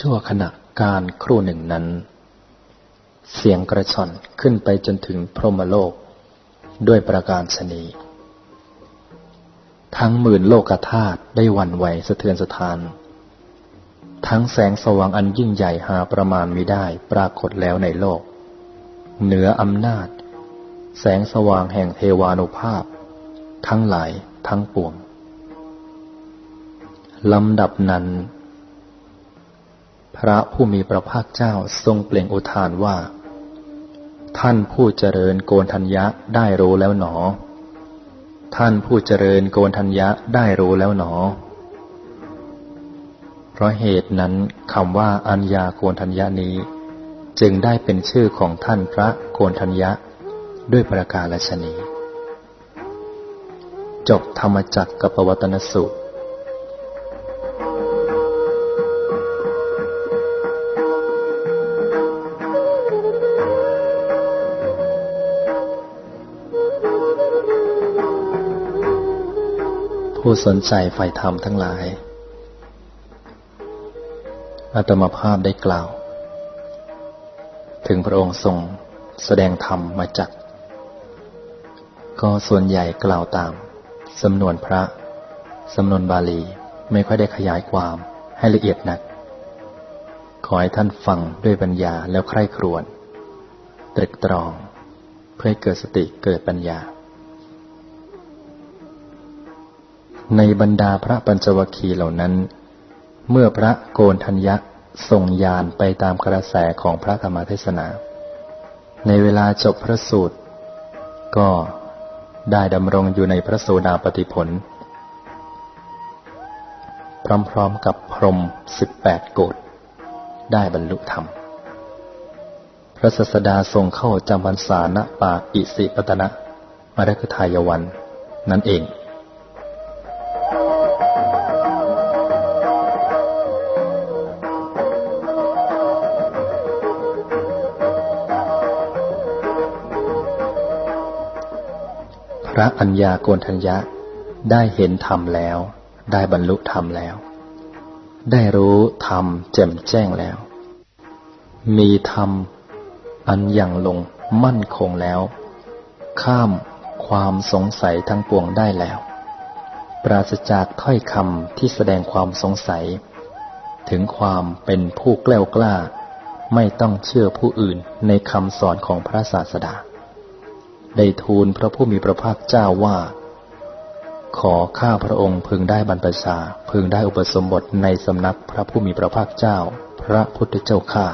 ชั่วขณะการครู่หนึ่งนั้น เสียงกระชอนขึ้นไปจนถึงพรหมโลก ด้วยประการชนี ทั้งหมื่นโลกธาตุได้วันไหวสะเทือนสะท้าน ทั้งแสงสว่างอันยิ่งใหญ่หาประมาณมิได้ปรากฏแล้วในโลก เหนืออำนาจ แสงสว่างแห่งเทวานุภาพ ทั้งหลายทั้งปวงลำดับนั้น พระผู้มีพระภาคเจ้าทรงเปล่งอุทานว่า ท่านผู้เจริญโกนทัญญะได้รู้แล้วหนอ ท่านผู้เจริญโกนทัญญะได้รู้แล้วหนอ เพราะเหตุนั้นคำว่าอัญญาโกนทัญญะนี้ จึงได้เป็นชื่อของท่านพระโกนทัญญะด้วยประกาศชนีจบธรรมจักรกับปวัตนสูต ผู้สนใจใฝ่ธรรมทั้งหลายอาตมาภาพได้กล่าว ถึงพระองค์ทรงแสดงธรรมมาจาก ก็ส่วนใหญ่กล่าวตามสำนวนพระสำนวนบาลีไม่ค่อยได้ขยายความให้ละเอียดนัก ขอให้ท่านฟังด้วยปัญญาแล้วใคร่ครวญตรึกตรอง เพื่อให้เกิดสติเกิดปัญญา ในบรรดาพระปัญจวคีเหล่านั้น เมื่อพระโกนทัญญะส่งยานไปตามกระแสของพระธรรมเทศนา ในเวลาจบพระสูตร ก็ได้ดำรงอยู่ในพระโสดาปติผล พร้อมๆกับพรมสิบแปดโกดได้บรรลุธรรม พระสัสดาทรงเข้าจำพรรษาณป่าอิสิปตนะมรคทายวันนั่นเอง ระอัญญาโกณทัญญะ ได้เห็นธรรมแล้ว ได้บรรลุธรรมแล้ว ได้รู้ธรรมแจ่มแจ้งแล้ว มีธรรมอันยังลงมั่นคงแล้ว ข้ามความสงสัยทั้งปวงได้แล้ว ปราศจากถ้อยคำที่แสดงความสงสัย ถึงความเป็นผู้แกล้วกล้า ไม่ต้องเชื่อผู้อื่นในคำสอนของพระศาสดา ได้ทูลพระผู้มีพระภาคเจ้าว่า ขอข้าพระองค์พึงได้บรรพชาพึงได้อุปสมบทในสำนักพระผู้มีพระภาคเจ้า พระพุทธเจ้าข้า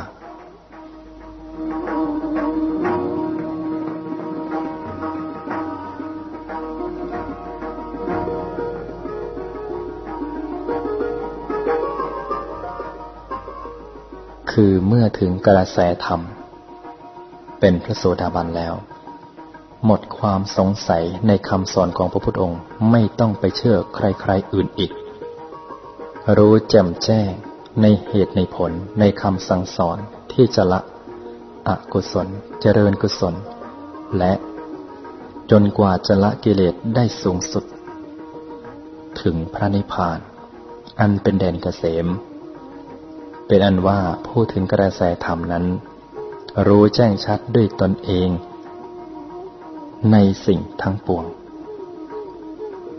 คือเมื่อถึงกระแสธรรม เป็นพระโสดาบันแล้ว หมดความสงสัยในคำสอนของพระพุทธองค์ไม่ต้องไปเชื่อใครๆอื่นอีก รู้แจ่มแจ้งในเหตุในผลในคำสั่งสอนที่จะละอกุศลเจริญกุศล และจนกว่าจะละกิเลสได้สูงสุด ถึงพระนิพพาน อันเป็นแดนเกษม เป็นอันว่าผู้ถึงกระแสธรรมนั้น รู้แจ้งชัดด้วยตนเอง ในสิ่งทั้งปวง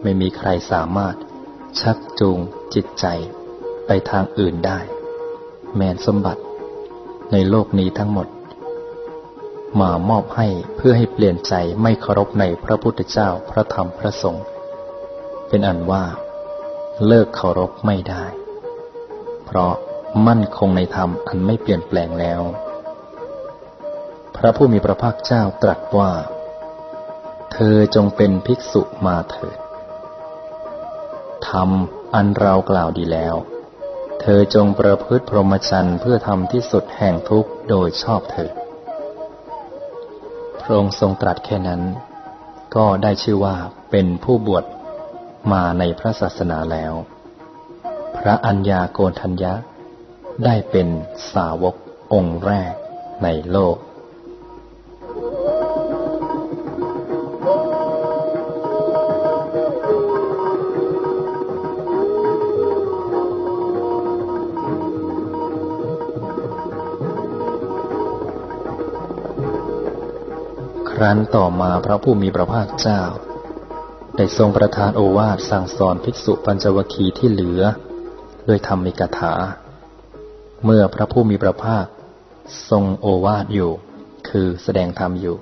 ไม่มีใครสามารถชักจูงจิตใจไปทางอื่นได้ แมนสมบัติในโลกนี้ทั้งหมด มามอบให้เพื่อให้เปลี่ยนใจไม่เคารพในพระพุทธเจ้าพระธรรมพระสงฆ์เป็นอันว่า เลิกเคารพไม่ได้ เพราะมั่นคงในธรรมอันไม่เปลี่ยนแปลงแล้ว พระผู้มีพระภาคเจ้าตรัสว่า เธอจงเป็นภิกษุมาเถิดทำอันเรากล่าวดีแล้ว เธอจงประพฤติพรหมจรรย์เพื่อทำที่สุดแห่งทุกข์โดยชอบเถิดพระองค์ทรงตรัสแค่นั้น ก็ได้ชื่อว่าเป็นผู้บวชมาในพระศาสนาแล้ว พระอัญญาโกณทัญญะได้เป็นสาวกองค์แรกในโลก รั้นต่อมาพระผู้มีพระภาคเจ้า ได้ทรงประทานโอวาทสั่งสอนภิกษุปัญจวคีที่เหลือ ด้วยธรรมิกถา เมื่อพระผู้มีพระภาค ทรงโอวาทอยู่ คือแสดงธรรมอยู่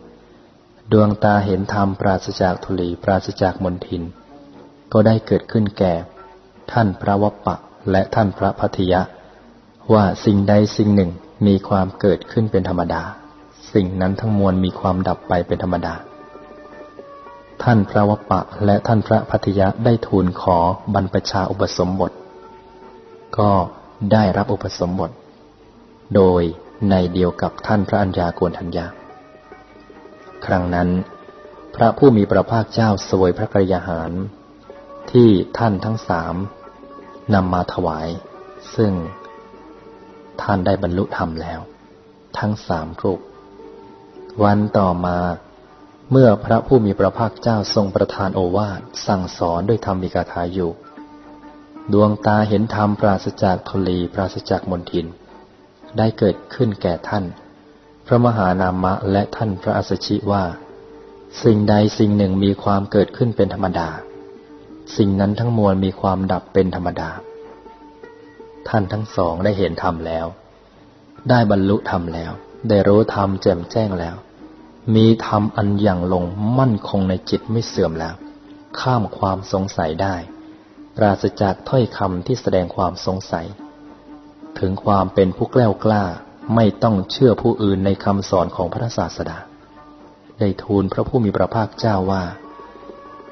ดวงตาเห็นธรรมปราศจากทุลีปราศจากมนทิน ก็ได้เกิดขึ้นแก่ ท่านพระวปะและท่านพระพัทยะ ว่าสิ่งใดสิ่งหนึ่งมีความเกิดขึ้นเป็นธรรมดา สิ่งนั้นทั้งมวลมีความดับไปเป็นธรรมดา ท่านพระวปะและท่านพระพัทยะได้ทูลขอบรรพชาอุปสมบท ก็ได้รับอุปสมบท โดยในเดียวกับท่านพระัญญาโกณทัญญา ครั้งนั้น พระผู้มีพระภาคเจ้าสวยพระกรยาหาร ที่ท่านทั้งสามนำมาถวาย ซึ่งท่านได้บรรลุธรรมแล้ว ทั้งสามรูป วันต่อมาเมื่อพระผู้มีพระภาคเจ้าทรงประทานโอวาทสั่งสอนด้วยธรรมิกาถาอยู่ ดวงตาเห็นธรรมปราศจากทลีปราศจากมนทิน ได้เกิดขึ้นแก่ท่าน พระมหานามะและท่านพระอัสชิว่า สิ่งใดสิ่งหนึ่งมีความเกิดขึ้นเป็นธรรมดา สิ่งนั้นทั้งมวลมีความดับเป็นธรรมดา ท่านทั้งสองได้เห็นธรรมแล้ว ได้บรรลุธรรมแล้ว ได้รู้ธรรมแจ่มแจ้งแล้ว มีธรรมอันอย่างลงมั่นคงในจิตไม่เสื่อมแล้ว ข้ามความสงสัยได้ ปราศจากถ้อยคำที่แสดงความสงสัย ถึงความเป็นผู้แกล้วกล้าไม่ต้องเชื่อผู้อื่นในคำสอนของพระศาสดา ได้ทูลพระผู้มีพระภาคเจ้าว่า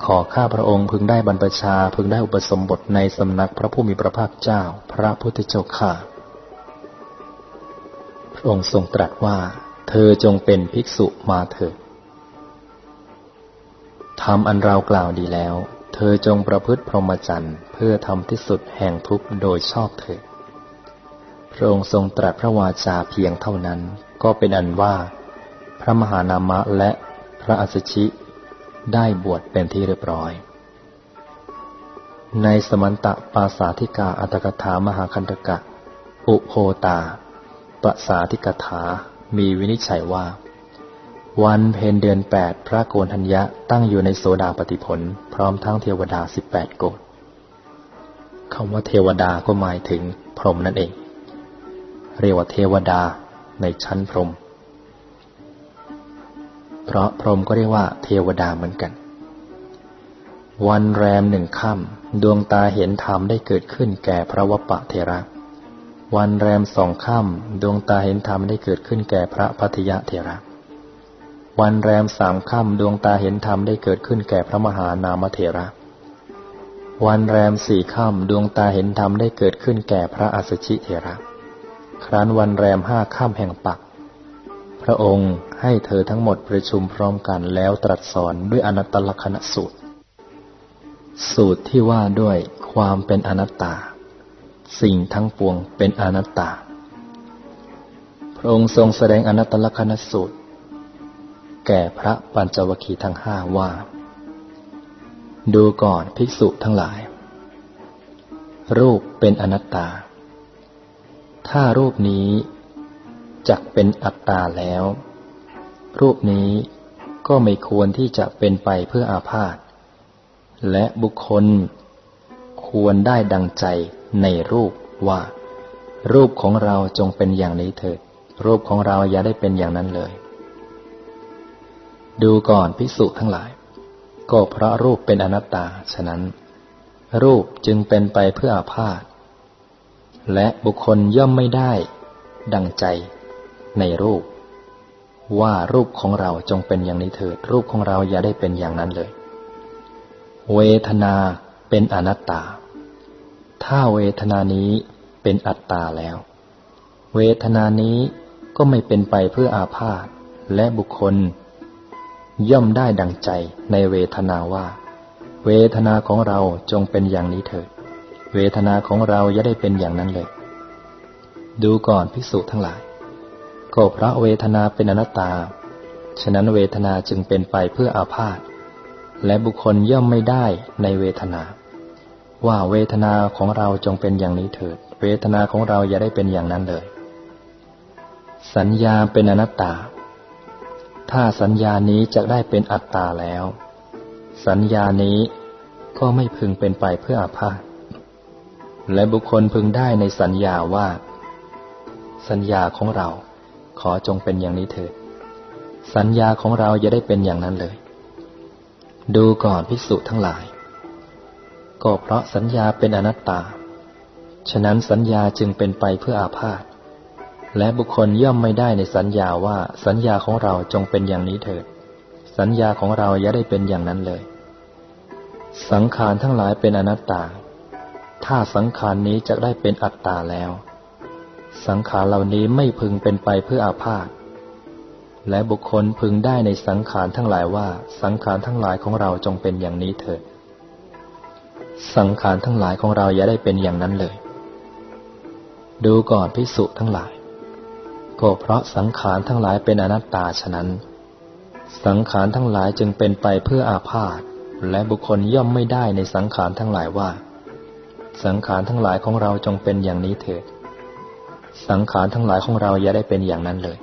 ขอข้าพระองค์พึงได้บรรพชาพึงได้อุปสมบทในสำนักพระผู้มีพระภาคเจ้า พระพุทธเจ้าข้า ระองค์ทรงตรัสว่า เธอจงเป็นภิกษุมาเถิดทำอันเรากล่าวดีแล้ว เธอจงประพฤติพรหมจรรย์เพื่อทำที่สุดแห่งทุกข์โดยชอบเถิดพระองค์ทรงตรัสพระวาจาเพียงเท่านั้น ก็เป็นอันว่า พระมหานามะและพระอัสชิ ได้บวชเป็นที่เรียบร้อย ในสมันตะปาสาธิกาอัตกถามหาคันตกะ อุโพตา ปสาธิกถา มีวินิจฉัยว่า วันเพนเดือนแปดพระโกนทัญญะตั้งอยู่ในโสดาปฏิผล พร้อมทั้งเทวดาสิบแปดโกดคำว่าเทวดาก็หมายถึงพรหมนั่นเอง เรียกว่าเทวดาในชั้นพรหมเพราะพรหมก็เรียกว่าเทวดาเหมือนกัน วันแรมหนึ่งค่ำดวงตาเห็นธรรมได้เกิดขึ้นแก่พระวปะเทระ วันแรมสองค่ำดวงตาเห็นธรรมได้เกิดขึ้นแก่พระพัทยะเทระ วันแรมสามค่ำดวงตาเห็นธรรมได้เกิดขึ้นแก่พระมหานามเทระ วันแรมสี่ค่ำดวงตาเห็นธรรมได้เกิดขึ้นแก่พระอัสชิเทระ ครั้นวันแรมห้าค่ำแห่งปัก พระองค์ให้เธอทั้งหมดประชุมพร้อมกันแล้วตรัสสอนด้วยอนัตตลกนสูตร สูตรที่ว่าด้วยความเป็นอนัตตา สิ่งทั้งปวงเป็นอนัตตา พระองค์ทรงแสดงอนัตตลกนสูตร แก่พระปัญจวคีทั้งห้าว่า ดูก่อนภิกษุทั้งหลาย รูปเป็นอนัตตา ถ้ารูปนี้จักเป็นอัตตาแล้ว รูปนี้ก็ไม่ควรที่จะเป็นไปเพื่ออาพาธและบุคคลควรได้ดังใจ ในรูปว่า รูปของเราจงเป็นอย่างนี้เถิด รูปของเราอย่าได้เป็นอย่างนั้นเลย ดูก่อนพิสุทั้งหลาย ก็เพราะรูปเป็นอนัตตา ฉะนั้น รูปจึงเป็นไปเพื่ออาพาธและบุคคลย่อมไม่ได้ ดังใจในรูป ว่ารูปของเราจงเป็นอย่างนี้เถิด รูปของเราอย่าได้เป็นอย่างนั้นเลย เวทนาเป็นอนัตตา ถ้าเวทนานี้เป็นอัตตาแล้ว เวทนานี้ก็ไม่เป็นไปเพื่ออาพาธและบุคคล ย่อมได้ดังใจในเวทนาว่า เวทนาของเราจงเป็นอย่างนี้เถิด เวทนาของเราอย่าได้เป็นอย่างนั้นเลย ดูก่อนภิกษุทั้งหลาย ก็เพราะเวทนาเป็นอนัตตา ฉะนั้นเวทนาจึงเป็นไปเพื่ออาพาธและบุคคลย่อมไม่ได้ในเวทนา ว่าเวทนาของเราจงเป็นอย่างนี้เถิด เวทนาของเราอย่าได้เป็นอย่างนั้นเลย สัญญาเป็นอนัตตา ถ้าสัญญานี้จะได้เป็นอัตตาแล้ว สัญญานี้ก็ไม่พึงเป็นไปเพื่ออาพาธและบุคคลพึงได้ในสัญญาว่า สัญญาของเราขอจงเป็นอย่างนี้เถิด สัญญาของเราจะได้เป็นอย่างนั้นเลย ดูก่อนภิกษุทั้งหลาย ก็เพราะสัญญาเป็นอนัตตา ฉะนั้นสัญญาจึงเป็นไปเพื่ออาพาธ และบุคคลย่อมไม่ได้ในสัญญาว่าสัญญาของเราจงเป็นอย่างนี้เถิด สัญญาของเราอย่าได้เป็นอย่างนั้นเลย สังขารทั้งหลายเป็นอนัตตา ถ้าสังขารนี้จะได้เป็นอัตตาแล้ว สังขารเหล่านี้ไม่พึงเป็นไปเพื่ออาพาธและบุคคลพึงได้ในสังขารทั้งหลายว่าสังขารทั้งหลายของเราจงเป็นอย่างนี้เถิด สังขารทั้งหลายของเราอย่าได้เป็นอย่างนั้นเลย ดูก่อนพิสุทั้งหลาย ก็เพราะสังขารทั้งหลายเป็นอนัตตาฉะนั้น สังขารทั้งหลายจึงเป็นไปเพื่ออาพาธและบุคคลย่อมไม่ได้ในสังขารทั้งหลายว่า สังขารทั้งหลายของเราจงเป็นอย่างนี้เถิด สังขารทั้งหลายของเราอย่าได้เป็นอย่างนั้นเลย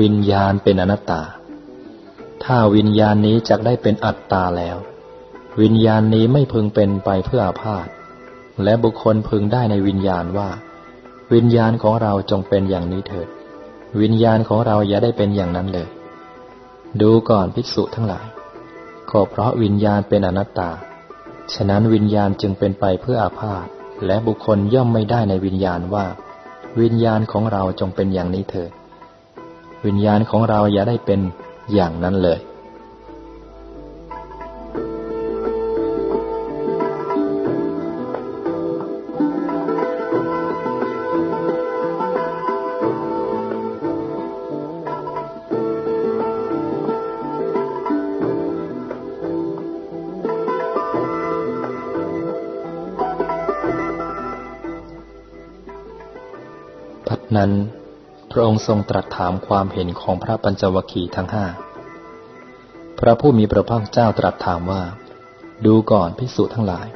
วิญญาณเป็นอนัตตา ถ้าวิญญาณนี้จะได้เป็นอัตตาแล้ว วิญญาณนี้ไม่พึงเป็นไปเพื่ออาพาธและบุคคลพึงได้ในวิญญาณว่า วิญญาณของเราจงเป็นอย่างนี้เถิด วิญญาณของเราอย่าได้เป็นอย่างนั้นเลย ดูก่อนภิกษุทั้งหลายก็เพราะวิญญาณเป็นอนัตตา ฉะนั้นวิญญาณจึงเป็นไปเพื่ออาพาธและบุคคลย่อมไม่ได้ในวิญญาณว่า วิญญาณของเราจงเป็นอย่างนี้เถิด วิญญาณของเราอย่าได้เป็นอย่างนั้นเลย องค์ทรงตรัสถามความเห็นของพระปัญจวัคคีย์ทั้งห้า พระผู้มีพระภาคเจ้าตรัสถามว่า ดูก่อนพิสุทั้งหลาย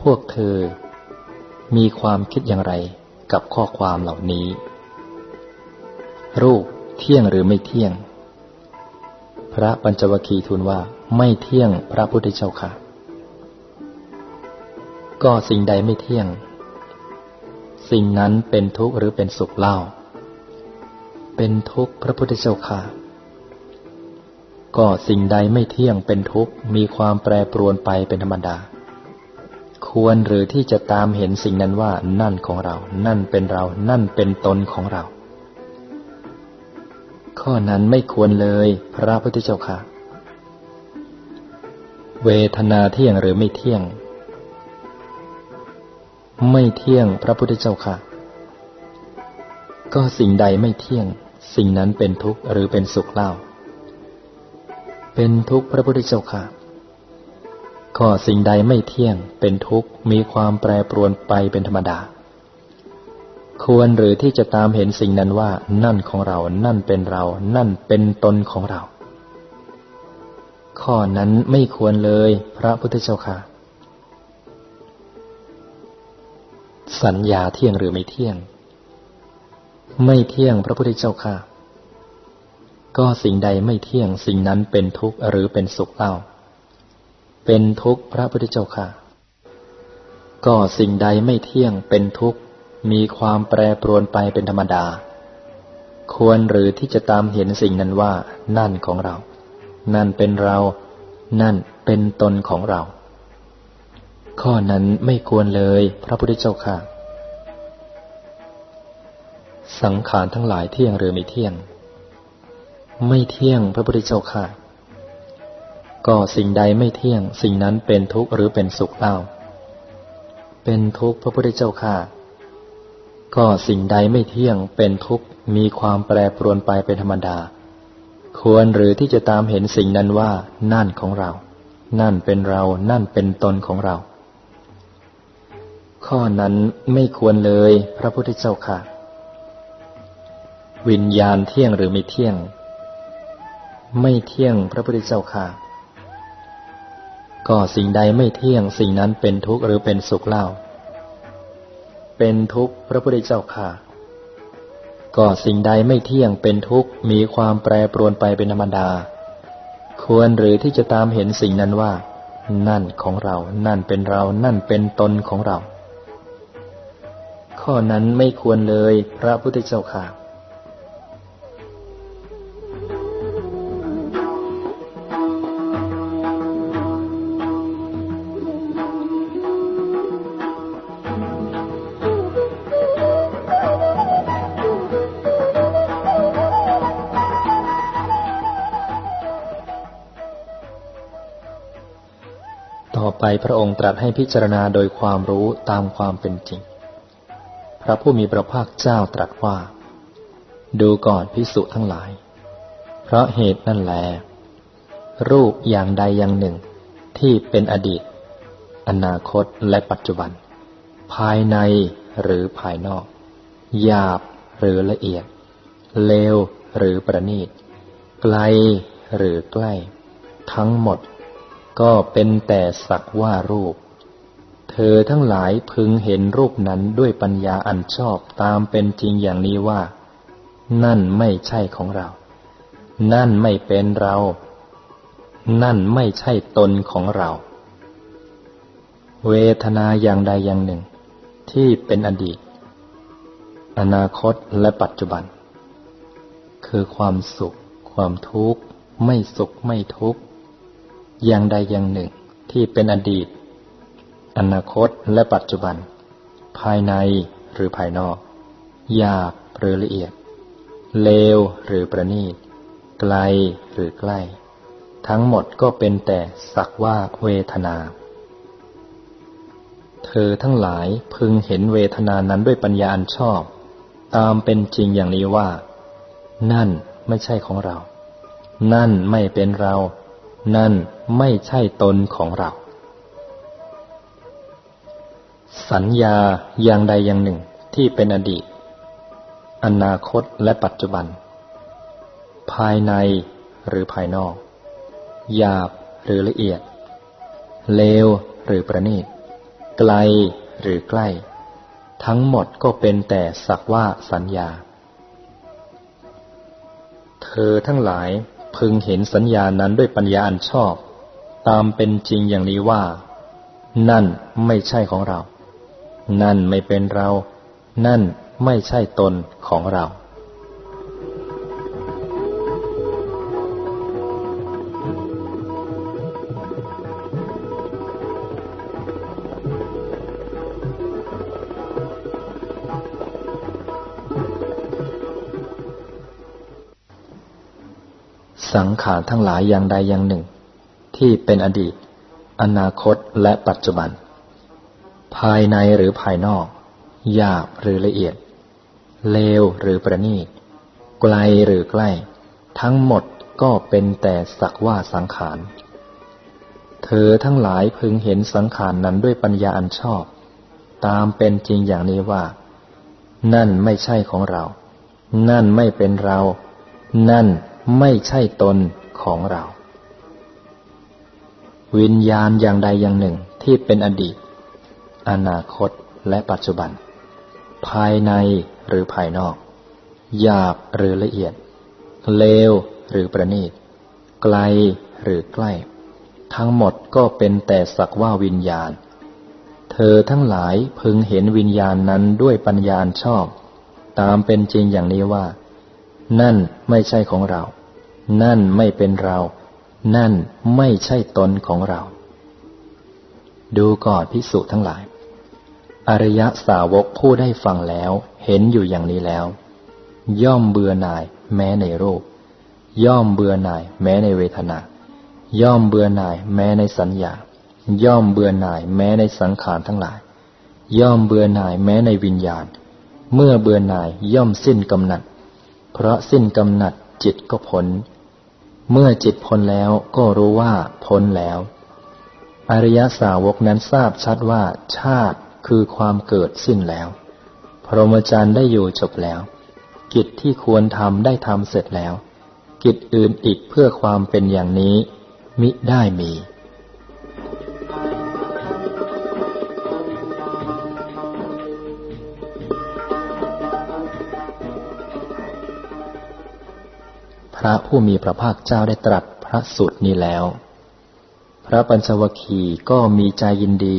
พวกเธอ มีความคิดอย่างไรกับข้อความเหล่านี้ รูปเที่ยงหรือไม่เที่ยง พระปัญจวัคคีย์ทูลว่าไม่เที่ยงพระพุทธเจ้าค่ะ ก็สิ่งใดไม่เที่ยง สิ่งนั้นเป็นทุกข์หรือเป็นสุขเล่า เป็นทุกข์พระพุทธเจ้าค่ะ ก็สิ่งใดไม่เที่ยงเป็นทุกข์มีความแปรปรวนไปเป็นธรรมดา ควรหรือที่จะตามเห็นสิ่งนั้นว่านั่นของเรา นั่นเป็นเรา นั่นเป็นตนของเรา ข้อนั้นไม่ควรเลยพระพุทธเจ้าค่ะ เวทนาเที่ยงหรือไม่เที่ยง ไม่เที่ยงพระพุทธเจ้าค่ะ ก็สิ่งใดไม่เที่ยง สิ่งนั้นเป็นทุกข์หรือเป็นสุขเล่า เป็นทุกข์พระพุทธเจ้าค่ะก็สิ่งใดไม่เที่ยง เป็นทุกข์มีความแปรปรวนไปเป็นธรรมดา ควรหรือที่จะตามเห็นสิ่งนั้นว่า นั่นของเรา นั่นเป็นเรา นั่นเป็นตนของเรา ข้อนั้นไม่ควรเลยพระพุทธเจ้าค่ะ สัญญาเที่ยงหรือไม่เที่ยง ไม่เที่ยงพระพุทธเจ้าค่ะ ก็สิ่งใดไม่เที่ยงสิ่งนั้นเป็นทุกข์หรือเป็นสุขเล่า เป็นทุกข์พระพุทธเจ้าค่ะ ก็สิ่งใดไม่เที่ยงเป็นทุกข์มีความแปรปรวนไปเป็นธรรมดา ควรหรือที่จะตามเห็นสิ่งนั้นว่า นั่นของเรา นั่นเป็นเรา นั่นเป็นตนของเรา ข้อนั้นไม่ควรเลย พระพุทธเจ้าค่ะ สังขารทั้งหลายเที่ยงหรือไม่เที่ยง ไม่เที่ยงพระพุทธเจ้าค่ะ ก็สิ่งใดไม่เที่ยง สิ่งนั้นเป็นทุกข์หรือเป็นสุขเล่า เป็นทุกข์พระพุทธเจ้าค่ะ ก็สิ่งใดไม่เที่ยงเป็นทุกข์มีความแปรปรวนไปเป็นธรรมดา ควรหรือที่จะตามเห็นสิ่งนั้นว่า นั่นของเรา นั่นเป็นเรา นั่นเป็นตนของเรา ข้อนั้นไม่ควรเลย พระพุทธเจ้าค่ะ วิญญาณเที่ยงหรือไม่เที่ยง ไม่เที่ยงพระพุทธเจ้าค่ะ ก็สิ่งใดไม่เที่ยงสิ่งนั้นเป็นทุกข์หรือเป็นสุขเล่า เป็นทุกข์พระพุทธเจ้าค่ะ ก็สิ่งใดไม่เที่ยงเป็นทุกข์มีความแปรปรวนไปเป็นธรรมดา ควรหรือที่จะตามเห็นสิ่งนั้นว่านั่นของเรา นั่นเป็นเรา นั่นเป็นตนของเรา ข้อนั้นไม่ควรเลยพระพุทธเจ้าค่ะไปพระองค์ตรัสให้พิจารณาโดยความรู้ตามความเป็นจริง ระผู้มีพระภาคเจ้าตรัสว่า ดูก่อนพิสุทั้งหลาย เพราะเหตุนั่นแล รูปอย่างใดอย่างหนึ่งที่เป็นอดีต อนาคตและปัจจุบัน ภายในหรือภายนอก หยาบหรือละเอียด เลวหรือประณีต ไกลหรือใกล้ ทั้งหมด ก็เป็นแต่สักว่ารูป เธอทั้งหลายพึงเห็นรูปนั้นด้วยปัญญาอันชอบตามเป็นจริงอย่างนี้ว่า นั่นไม่ใช่ของเรา นั่นไม่เป็นเรา นั่นไม่ใช่ตนของเรา เวทนาอย่างใดอย่างหนึ่ง ที่เป็นอดีต อนาคตและปัจจุบัน คือความสุข ความทุกข์ ไม่สุขไม่ทุกข์ อย่างใดอย่างหนึ่งที่เป็นอดีต อนาคตและปัจจุบัน ภายในหรือภายนอกหยาบหรือละเอียด เลวหรือประณีต ไกลหรือใกล้ ทั้งหมดก็เป็นแต่สักว่าเวทนา เธอทั้งหลายพึงเห็นเวทนานั้นด้วยปัญญาอันชอบ ตามเป็นจริงอย่างนี้ว่า นั่นไม่ใช่ของเรา นั่นไม่เป็นเรา นั่นไม่ใช่ตนของเรา สัญญาอย่างใดอย่างหนึ่งที่เป็นอดีต อนาคตและปัจจุบัน ภายในหรือภายนอก หยาบหรือละเอียด เลวหรือประณีต ไกลหรือใกล้ ทั้งหมดก็เป็นแต่สักว่าสัญญา เธอทั้งหลายพึงเห็นสัญญานั้นด้วยปัญญาอันชอบ ตามเป็นจริงอย่างนี้ว่า นั่นไม่ใช่ของเรา นั่นไม่เป็นเรา นั่นไม่ใช่ตนของเรา สังขารทั้งหลายอย่างใดอย่างหนึ่ง ที่เป็นอดีต อนาคตและปัจจุบัน ภายในหรือภายนอก หยาบหรือละเอียด เลวหรือประณีต ไกลหรือใกล้ ทั้งหมดก็เป็นแต่สักว่าสังขาร เธอทั้งหลายพึงเห็นสังขารนั้นด้วยปัญญาอันชอบ ตามเป็นจริงอย่างนี้ว่า นั่นไม่ใช่ของเรา นั่นไม่เป็นเรา นั่นไม่ใช่ตนของเรา วิญญาณอย่างใดอย่างหนึ่งที่เป็นอดีต อนาคตและปัจจุบัน ภายในหรือภายนอก หยาบหรือละเอียด เลวหรือประณีต ไกลหรือใกล้ ทั้งหมดก็เป็นแต่สักว่าวิญญาณ เธอทั้งหลายพึงเห็นวิญญาณนั้นด้วยปัญญาชอบ ตามเป็นจริงอย่างนี้ว่า นั่นไม่ใช่ของเรา นั่นไม่เป็นเรา นั่นไม่ใช่ตนของเรา ดูก่อนพิสุทั้งหลาย อริยสาวกผู้ได้ฟังแล้ว เห็นอยู่อย่างนี้แล้ว ย่อมเบื่อหน่ายแม้ในรูป ย่อมเบื่อหน่ายแม้ในเวทนา ย่อมเบื่อหน่ายแม้ในสัญญา ย่อมเบื่อหน่ายแม้ในสังขารทั้งหลาย ย่อมเบื่อหน่ายแม้ในวิญญาณ เมื่อเบื่อหน่ายย่อมสิ้นกำหนัด เพราะสิ้นกำหนัดจิตก็พ้น เมื่อจิตพ้นแล้วก็รู้ว่าพ้นแล้ว อริยสาวกนั้นทราบชัดว่าชาติ คือความเกิดสิ้นแล้ว พรหมจรรย์ได้อยู่จบแล้ว กิจที่ควรทำได้ทำเสร็จแล้ว กิจอื่นอีกเพื่อความเป็นอย่างนี้ มิได้มีพระผู้มีพระภาคเจ้าได้ตรัสพระสูตรนี้แล้ว พระปัญจวคีก็มีใจยินดี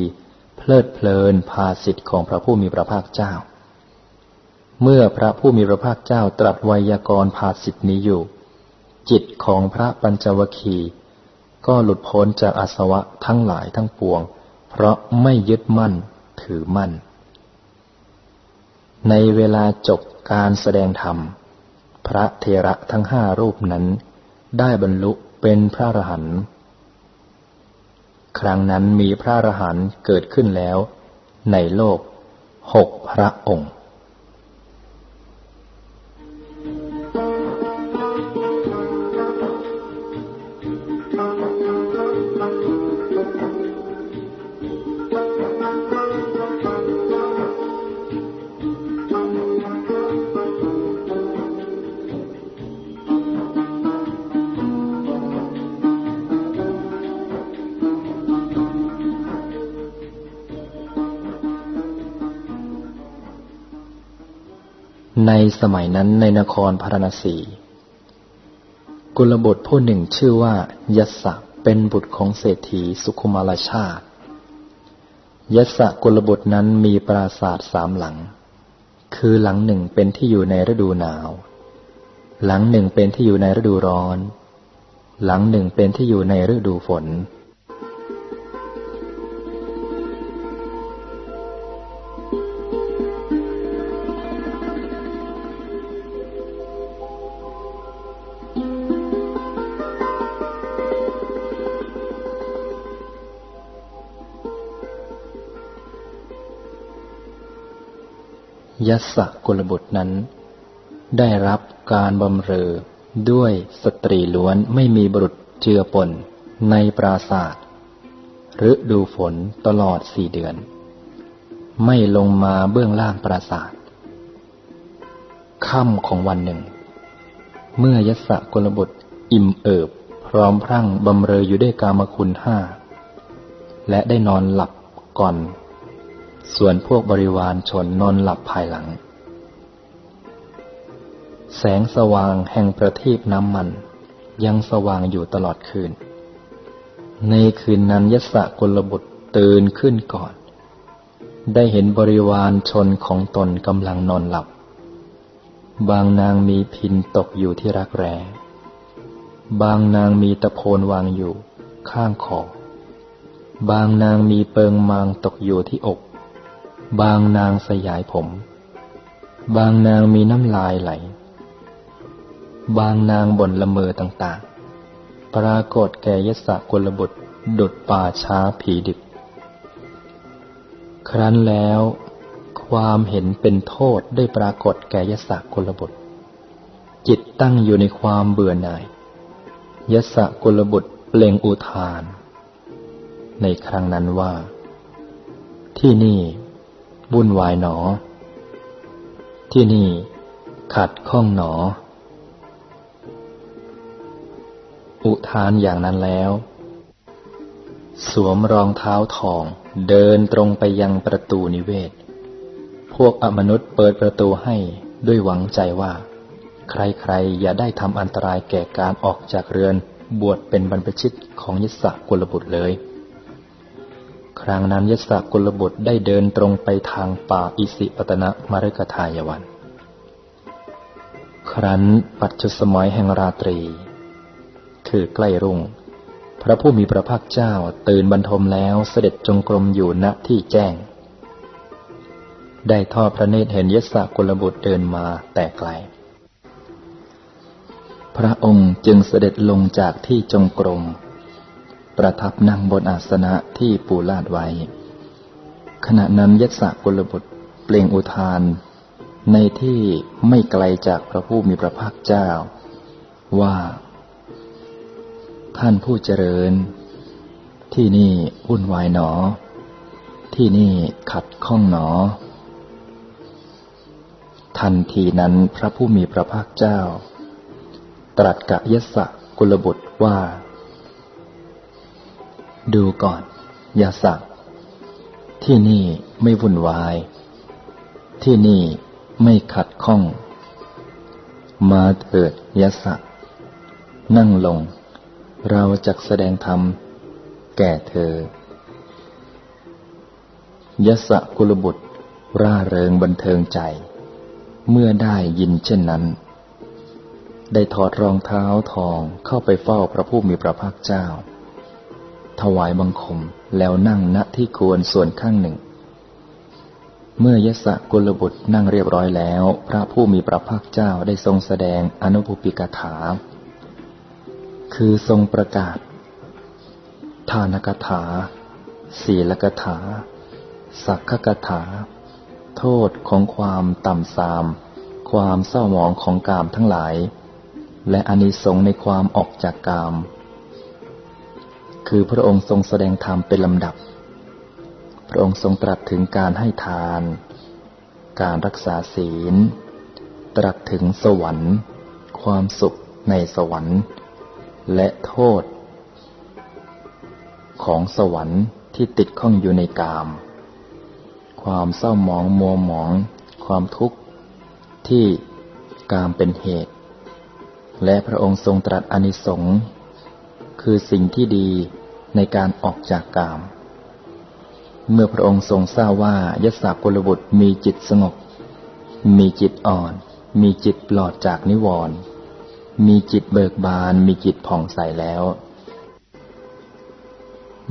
เพลิดเพลินภาสิทธิ์ของพระผู้มีพระภาคเจ้า เมื่อพระผู้มีพระภาคเจ้าตรัสไวยากรณ์ภาสิทธินี้อยู่ จิตของพระปัญจวคีก็หลุดพ้นจากอาสวะทั้งหลายทั้งปวง เพราะไม่ยึดมั่นถือมั่น ในเวลาจบการแสดงธรรม พระเทระทั้งห้ารูปนั้น ได้บรรลุเป็นพระอรหันต์ ครั้งนั้นมีพระอรหันต์เกิดขึ้นแล้ว ในโลกหกพระองค์ ในสมัยนั้นในนครพาราณสี กุลบุตรผู้หนึ่งชื่อว่า ยัสสะเป็นบุตรของเศรษฐีสุขุมาลชาติ ยัสสะกุลบุตรนั้นมีปราสาทสามหลัง คือหลังหนึ่งเป็นที่อยู่ในฤดูหนาว หลังหนึ่งเป็นที่อยู่ในฤดูร้อน หลังหนึ่งเป็นที่อยู่ในฤดูฝน ยัสสะกุลบุตรนั้น ได้รับการบำเรอด้วยสตรีล้วนไม่มีบุตรเจือปนในปราศาสตร์หรือดูฝนตลอดสี่เดือน ไม่ลงมาเบื้องล่างปราศาสตร์ค่ำของวันหนึ่ง เมื่อยัสสะกุลบุตรอิ่มเอิบ พร้อมพรั่งบำเรออยู่ด้วยกามคุณห้าและได้นอนหลับก่อน ส่วนพวกบริวารชนนอนหลับภายหลัง แสงสว่างแห่งประทีปน้ำมัน ยังสว่างอยู่ตลอดคืน ในคืนนั้นยศกุลบุตรตื่นขึ้นก่อน ได้เห็นบริวารชนของตนกำลังนอนหลับ บางนางมีพินตกอยู่ที่รักแร้บางนางมีตะโพนวางอยู่ ข้างคอบางนางมีเปิงมางตกอยู่ที่อก บางนางสยายผม บางนางมีน้ำลายไหล บางนางบ่นละเมอต่างๆ ปรากฏแก่ยศกุลบุตรดุดป่าช้าผีดิบ ครั้นแล้ว ความเห็นเป็นโทษได้ปรากฏแก่ยศกุลบุตร จิตตั้งอยู่ในความเบื่อหน่ายยศกุลบุตรเปล่งอุทาน ในครั้งนั้นว่า ที่นี่ วุ่นวายหนอ ที่นี่ขัดข้องหนอ อุทานอย่างนั้นแล้ว สวมรองเท้าทองเดินตรงไปยังประตูนิเวศ พวกอมนุษย์เปิดประตูให้ด้วยหวังใจว่า ใครๆ อย่าได้ทำอันตรายแก่การออกจากเรือนบวชเป็นบรรพชิตของยิสะกุลบุตรเลย ครั้งนั้นยศกุลบุตรได้เดินตรงไปทางป่าอิสิปตนะมฤกทายวัน ครั้นปัจจุสมัยแห่งราตรี คือใกล้รุ่ง พระผู้มีพระภาคเจ้าตื่นบรรทมแล้วเสด็จจงกรมอยู่ณที่แจ้ง ได้ทอดพระเนตรเห็นยศกุลบุตรเดินมาแต่ไกล พระองค์จึงเสด็จลงจากที่จงกรม ประทับนั่งบนอาสนะที่ปูลาดไว้ ขณะนั้นยศกุลบุตรเปล่งอุทาน ในที่ไม่ไกลจากพระผู้มีพระภาคเจ้า ว่า ท่านผู้เจริญ ที่นี่วุ่นวายหนอ ที่นี่ขัดข้องหนอ ทันทีนั้นพระผู้มีพระภาคเจ้า ตรัสกับยศกุลบุตรว่า ดูก่อน อย่าสัก ที่นี่ไม่วุ่นวาย ที่นี่ไม่ขัดข้อง มาเถิดยะสัก นั่งลง เราจะแสดงธรรม แก่เธอยศกุลบุตร ร่าเริงบันเทิงใจ เมื่อได้ยินเช่นนั้น ได้ถอดรองเท้าทองเข้าไปเฝ้าพระผู้มีพระภาคเจ้า ถวายบังคมแล้วนั่งณที่ควรส่วนข้างหนึ่ง เมื่อยศกุลบุตรนั่งเรียบร้อยแล้ว พระผู้มีพระภาคเจ้าได้ทรงแสดงอนุภปิกถา คือทรงประกาศ ทานกถา ศีลกถา สักขกถา โทษของความต่ำทราม ความเศร้าหมองของกามทั้งหลาย และอนิสงในความออกจากกาม คือพระองค์ทรงแสดงธรรมเป็นลำดับ พระองค์ทรงตรัสถึงการให้ทาน การรักษาศีล ตรัสถึงสวรรค์ ความสุขในสวรรค์ และโทษ ของสวรรค์ที่ติดข้องอยู่ในกาม ความเศร้าหมองมัวหมอง ความทุกข์ที่กามเป็นเหตุ และพระองค์ทรงตรัสอนิสงส์คือสิ่งที่ดี ในการออกจากกาม เมื่อพระองค์ทรงทราบว่ายศกุลบุตรมีจิตสงบ มีจิตอ่อน มีจิตปลอดจากนิวรณ์มีจิตเบิกบาน มีจิตผ่องใสแล้ว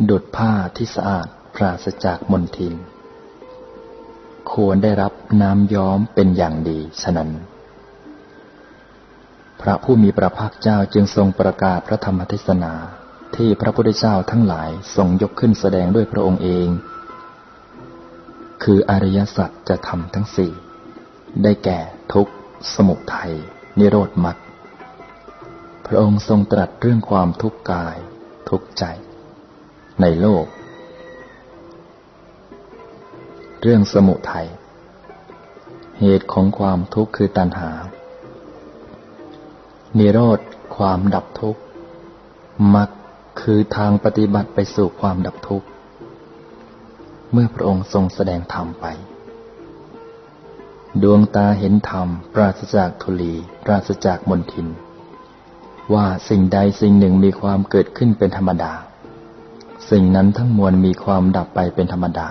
ดุดผ้าที่สะอาดปราศจากมลทิน ควรได้รับน้ำย้อมเป็นอย่างดีฉะนั้น พระผู้มีพระภาคเจ้าจึงทรงประกาศพระธรรมเทศนา ที่พระพุทธเจ้าทั้งหลายทรงยกขึ้นแสดงด้วยพระองค์เอง คืออริยสัจจะทำทั้งสี่ได้แก่ทุกข์สมุทัยนิโรธมรรคพระองค์ทรงตรัสเรื่องความทุกข์กาย ทุกข์ใจ ในโลก เรื่องสมุทัยเหตุของความทุกข์คือตัณหา นิโรธ ความดับทุกข์มรรค คือทางปฏิบัติไปสู่ความดับทุกข์ เมื่อพระองค์ทรงแสดงธรรมไป ดวงตาเห็นธรรม ปราศจากทุลี ปราศจากมนทิน ว่าสิ่งใดสิ่งหนึ่งมีความเกิดขึ้นเป็นธรรมดา สิ่งนั้นทั้งมวลมีความดับไปเป็นธรรมดา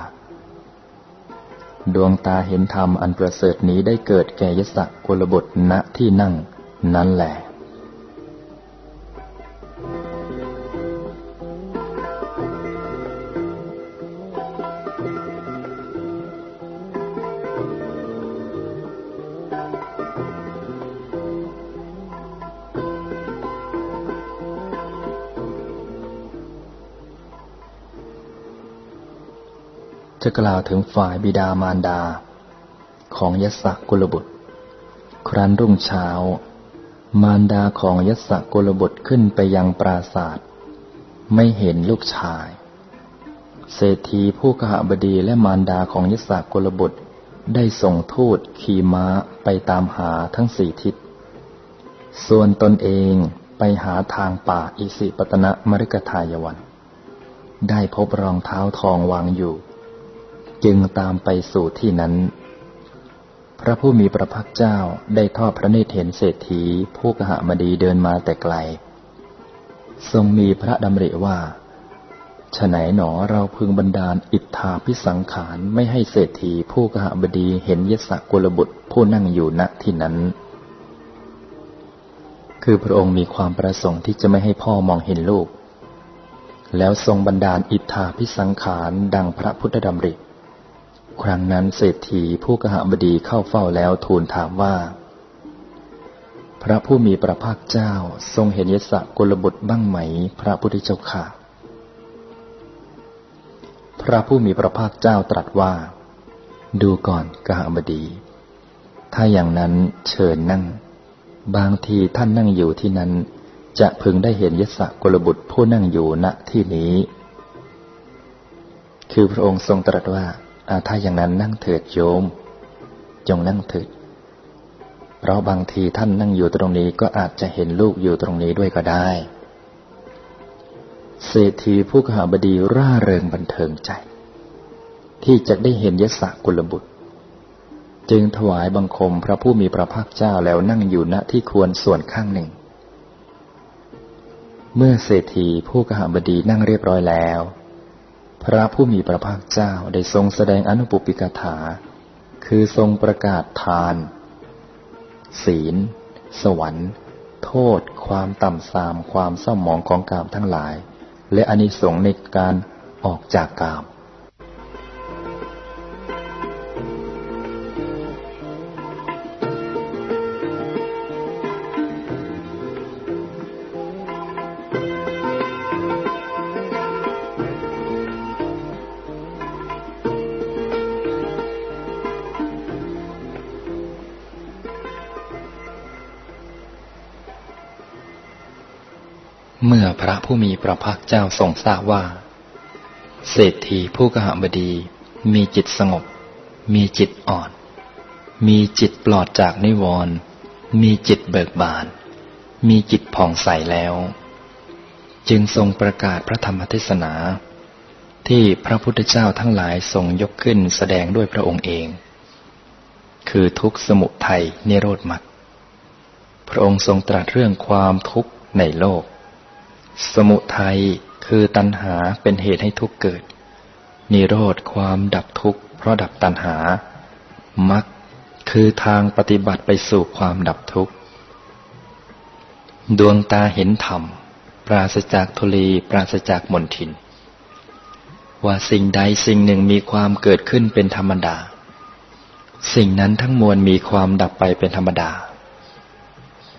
ดวงตาเห็นธรรมอันประเสริฐนี้ได้เกิดแก่ยศกุลบุตรณที่นั่ง นั้นแหละ กล่าวถึงฝ่ายบิดามารดา ของยศกุลบุตร ครั้นรุ่งเช้า มารดาของยศกุลบุตรขึ้นไปยังปราศาสตร์ไม่เห็นลูกชาย เศรษฐีผู้กหบดีและมารดาของยศกุลบุตรได้ส่งทูตขี่ม้าไปตามหาทั้งสี่ทิศ ส่วนตนเองไปหาทางป่าอิสิปตนะมฤกทายวัน ได้พบรองเท้าทองวางอยู่ จึงตามไปสู่ที่นั้น พระผู้มีพระภาคเจ้าได้ทอดพระเนตรเห็นเศรษฐีผู้กหามดีเดินมาแต่ไกล ทรงมีพระดำริว่าฉไหนหนอเราพึงบันดาลอิทธาพิสังขารไม่ให้เศรษฐีผู้กหบดีเห็นยศกุลบุตรผู้นั่งอยู่ณที่นั้น คือพระองค์มีความประสงค์ที่จะไม่ให้พ่อมองเห็นลูก แล้วทรงบันดาลอิทธาพิสังขารดังพระพุทธดำริ ครั้งนั้นเศรษฐีผู้กหบดีเข้าเฝ้าแล้วทูลถามว่า พระผู้มีพระภาคเจ้าทรงเห็นยศกุลบุตรบ้างไหม พระพุทธเจ้าค่ะ พระผู้มีพระภาคเจ้าตรัสว่า ดูก่อนกหบดี ถ้าอย่างนั้นเชิญนั่ง บางทีท่านนั่งอยู่ที่นั้น จะพึงได้เห็นยศกุลบุตรผู้นั่งอยู่ณที่นี้ คือพระองค์ทรงตรัสว่า ถ้าอย่างนั้นนั่งเถิดโยม จงนั่งเถิด เพราะบางทีท่านนั่งอยู่ตรงนี้ก็อาจจะเห็นลูกอยู่ตรงนี้ด้วยก็ได้ เศรษฐีผู้ขาบดีร่าเริงบันเทิงใจ ที่จะได้เห็นยศกุลบุตร จึงถวายบังคมพระผู้มีพระภาคเจ้าแล้วนั่งอยู่ณที่ควรส่วนข้างหนึ่ง เมื่อเศรษฐีผู้กหบดีนั่งเรียบร้อยแล้ว พระผู้มีพระภาคเจ้าได้ทรงแสดงอนุปปิกถา คือทรงประกาศทาน ศีล สวรรค์ โทษ ความต่ำทราม ความเศร้าหมองของกามทั้งหลาย และอนิสงส์ในการออกจากกาม เมื่อพระผู้มีพระภาคเจ้าทรงทราบว่า เศรษฐีผู้กหบดี มีจิตสงบ มีจิตอ่อน มีจิตปลอดจากนิวรณ์มีจิตเบิกบาน มีจิตผ่องใสแล้ว จึงทรงประกาศพระธรรมเทศนา ที่พระพุทธเจ้าทั้งหลายทรงยกขึ้นแสดงด้วยพระองค์เอง คือทุกสมุทัยนิโรธมรรคพระองค์ทรงตรัสเรื่องความทุกข์ในโลก สมุทัยคือตัณหาเป็นเหตุให้ทุกข์เกิด นิโรธความดับทุกข์เพราะดับตัณหา มักคือทางปฏิบัติไปสู่ความดับทุกข์ ดวงตาเห็นธรรม ปราศจากทุลีปราศจากมนทิน ว่าสิ่งใดสิ่งหนึ่งมีความเกิดขึ้นเป็นธรรมดา สิ่งนั้นทั้งมวลมีความดับไปเป็นธรรมดา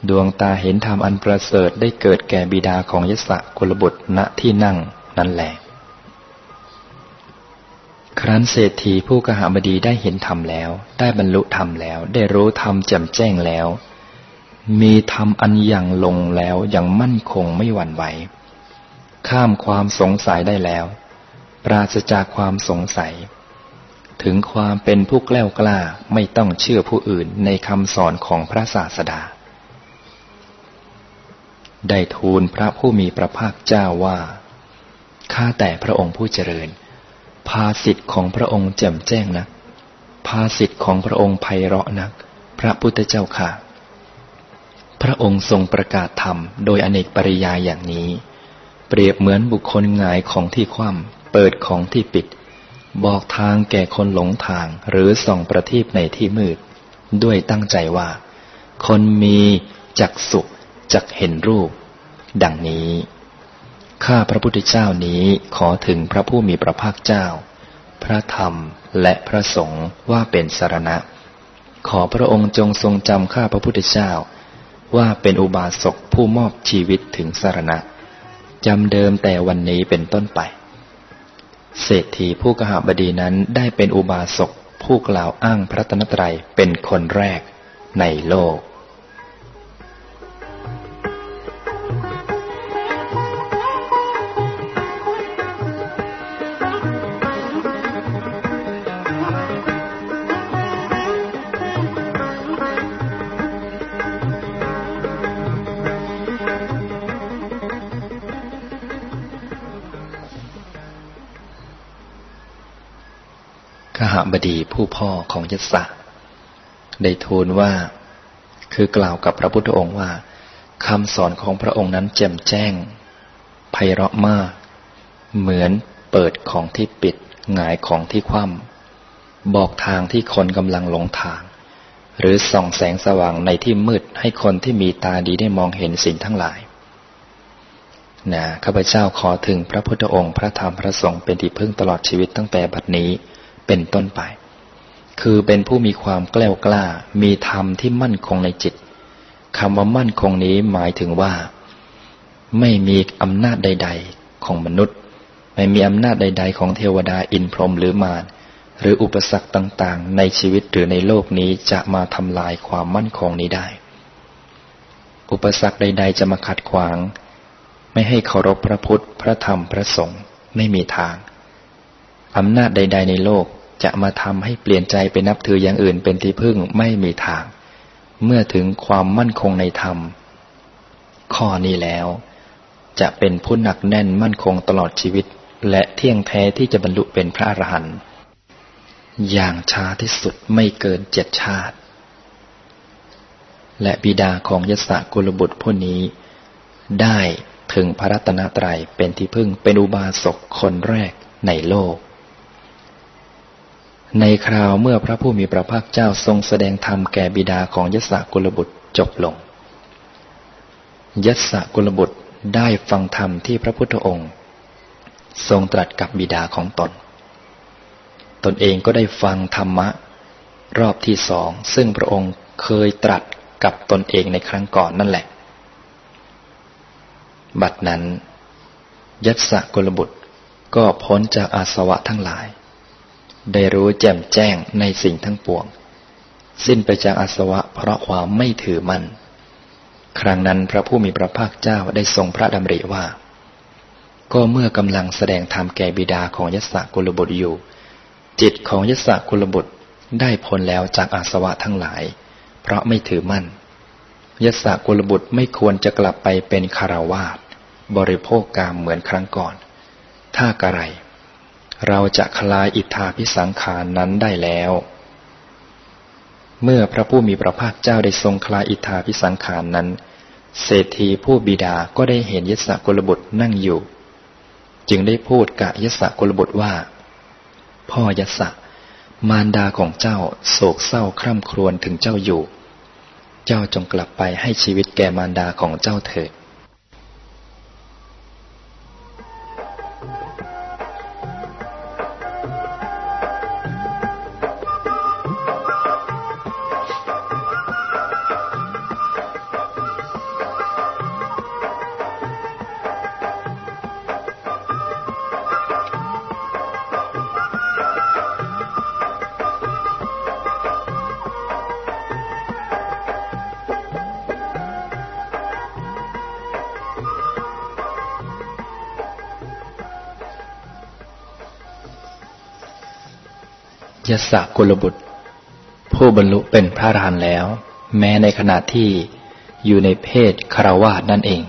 ดวงตาเห็นธรรมอันประเสริฐได้เกิดแก่บิดาของยศกุลบุตรณที่นั่งนั่นแหละครั้นเศรษฐีผู้กหบดีได้เห็นธรรมแล้ว ได้บรรลุธรรมแล้ว ได้รู้ธรรมแจ่มแจ้งแล้ว มีธรรมอันยังลงแล้วยังมั่นคงไม่หวั่นไหวข้ามความสงสัยได้แล้ว ปราศจากความสงสัย ถึงความเป็นผู้แกล้วกล้าไม่ต้องเชื่อผู้อื่นในคำสอนของพระศาสดา ได้ทูลพระผู้มีพระภาคเจ้าว่า ข้าแต่พระองค์ผู้เจริญ ภาสิทธิ์ของพระองค์แจ่มแจ้งนัก ภาสิทธิ์ของพระองค์ไพเราะนัก พระพุทธเจ้าค่ะ พระองค์ทรงประกาศธรรมโดยอเนกปริยายอย่างนี้ เปรียบเหมือนบุคคลงายของที่คว่ำเปิดของที่ปิด บอกทางแก่คนหลงทางหรือส่องประทีปในที่มืด ด้วยตั้งใจว่า คนมีจักสุ จักเห็นรูป ดังนี้ ข้าพระพุทธเจ้านี้ขอถึงพระผู้มีพระภาคเจ้า พระธรรมและพระสงฆ์ว่าเป็นสารณะ ขอพระองค์จงทรงจำข้าพระพุทธเจ้า ว่าเป็นอุบาสกผู้มอบชีวิตถึงสารณะจำเดิมแต่วันนี้เป็นต้นไป เศรษฐีผู้กหาบดีนั้นได้เป็นอุบาสกผู้กล่าวอ้างพระตนตรัยเป็นคนแรกในโลก บดีผู้พ่อของยศะได้ทูลว่า คือกล่าวกับพระพุทธองค์ว่าคำสอนของพระองค์นั้นแจ่มแจ้งไพเราะมาก เหมือนเปิดของที่ปิดหงายของที่คว่ำบอกทางที่คนกำลังหลงทาง หรือส่องแสงสว่างในที่มืดให้คนที่มีตาดีได้มองเห็นสิ่งทั้งหลายนะข้าพเจ้าขอถึงพระพุทธองค์ พระธรรมพระสงฆ์เป็นที่พึ่งตลอดชีวิตตั้งแต่บัดนี้ เป็นต้นไป คือเป็นผู้มีความแกล้วกล้า มีธรรมที่มั่นคงในจิตคำว่ามั่นคงนี้หมายถึงว่า ไม่มีอำนาจใด ๆ ของมนุษย์ ไม่มีอำนาจใด ๆ ของเทวดาอินพรหมหรือมารหรืออุปสรรคต่างๆ ในชีวิตหรือในโลกนี้จะมาทำลายความมั่นคงนี้ได้ อุปสรรคใด ๆ จะมาขัดขวาง ไม่ให้เคารพพระพุทธ พระธรรม พระสงฆ์ไม่มีทาง อำนาจใด ๆ ในโลก จะมาทำให้เปลี่ยนใจไปนับถืออย่างอื่นเป็นที่พึ่งไม่มีทาง เมื่อถึงความมั่นคงในธรรม ข้อนี้แล้ว จะเป็นผู้หนักแน่นมั่นคงตลอดชีวิต และเที่ยงแท้ที่จะบรรลุเป็นพระอรหันต์อย่างช้าที่สุดไม่เกินเจ็ดชาติ และบิดาของยศกุลบุตรผู้นี้ ได้ถึงพระรัตนตรัยเป็นที่พึ่งเป็นอุบาสกคนแรกในโลก ในคราวเมื่อพระผู้มีพระภาคเจ้าทรงแสดงธรรมแก่บิดาของยศกุลบุตรจบลงยศกุลบุตรได้ฟังธรรมที่พระพุทธองค์ ทรงตรัสกับบิดาของตน ตนเองก็ได้ฟังธรรมะ รอบที่สองซึ่งพระองค์เคยตรัสกับตนเองในครั้งก่อนนั่นแหละ บัดนั้นยัตสกุลบุตรก็พ้นจากอาสวะทั้งหลาย ได้รู้แจ่มแจ้งในสิ่งทั้งปวง สิ้นไปจากอาสวะเพราะความไม่ถือมัน่น ครั้งนั้นพระผู้มีพระภาคเจ้าได้ทรงพระดำริว่า ก็เมื่อกำลังแสดงธรรมแก่บิดาของยศกุลบุตรอยู่ จิตของยศกุลบุตรได้พ้นแล้วจากอาสวะทั้งหลาย เพราะไม่ถือมั่นยศกุลบุตรไม่ควรจะกลับไปเป็นคารวาสบริโภคกามเหมือนครั้งก่อน ถ้ากระไร เราจะคลายอิทธาพิสังขารนั้นได้แล้ว เมื่อพระผู้มีพระภาคเจ้าได้ทรงคลายอิทธาพิสังขารนั้น เศรษฐีผู้บิดาก็ได้เห็นยศกุลบุตรนั่งอยู่ จึงได้พูดกับยศกุลบุตรว่า พ่อยศมารดาของเจ้าโศกเศร้าคร่ำครวญถึงเจ้าอยู่ เจ้าจงกลับไปให้ชีวิตแก่มารดาของเจ้าเถิด ยศกุลบุตร ผู้บรรลุเป็นพระอรหันต์แล้ว แม้ในขณะที่อยู่ในเพศคารวาสนั่นเอง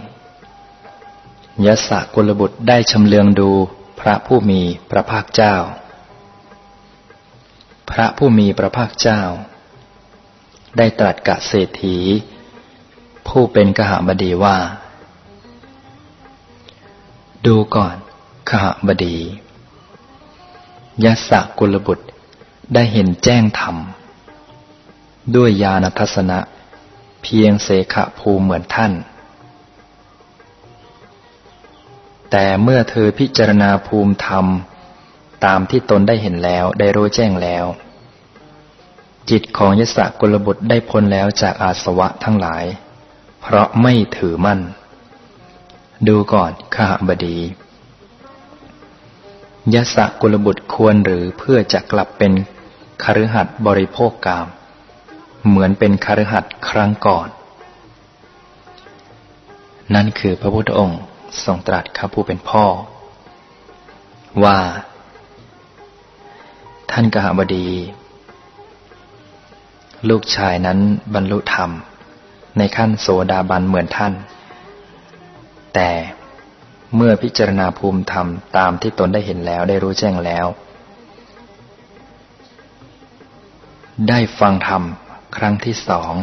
ยศกุลบุตรได้ชำเลืองดูพระผู้มีพระภาคเจ้า พระผู้มีพระภาคเจ้า ได้ตรัสกับเศรษฐี ผู้เป็นกหบดีว่า ดูก่อนขหบดียศกุลบุตร ได้เห็นแจ้งธรรม ด้วยญาณทัศนะ เพียงเสขภูมิเหมือนท่าน แต่เมื่อเธอพิจารณาภูมิธรรม ตามที่ตนได้เห็นแล้วได้รู้แจ้งแล้ว จิตของยศกุลบุตรได้พ้นแล้วจากอาสวะทั้งหลาย เพราะไม่ถือมั่น ดูก่อนข้าบดียศกุลบุตรควรหรือเพื่อจะกลับเป็น คฤหัสถ์บริโภคกาม เหมือนเป็นคฤหัสถ์ครั้งก่อน นั่นคือพระพุทธองค์ทรงตรัสข้าผู้เป็นพ่อ ว่า ท่านกหบดี ลูกชายนั้นบรรลุธรรม ในขั้นโสดาบันเหมือนท่าน แต่เมื่อพิจารณาภูมิธรรมตามที่ตนได้เห็นแล้วได้รู้แจ้งแล้ว ได้ฟังธรรมครั้งที่สอง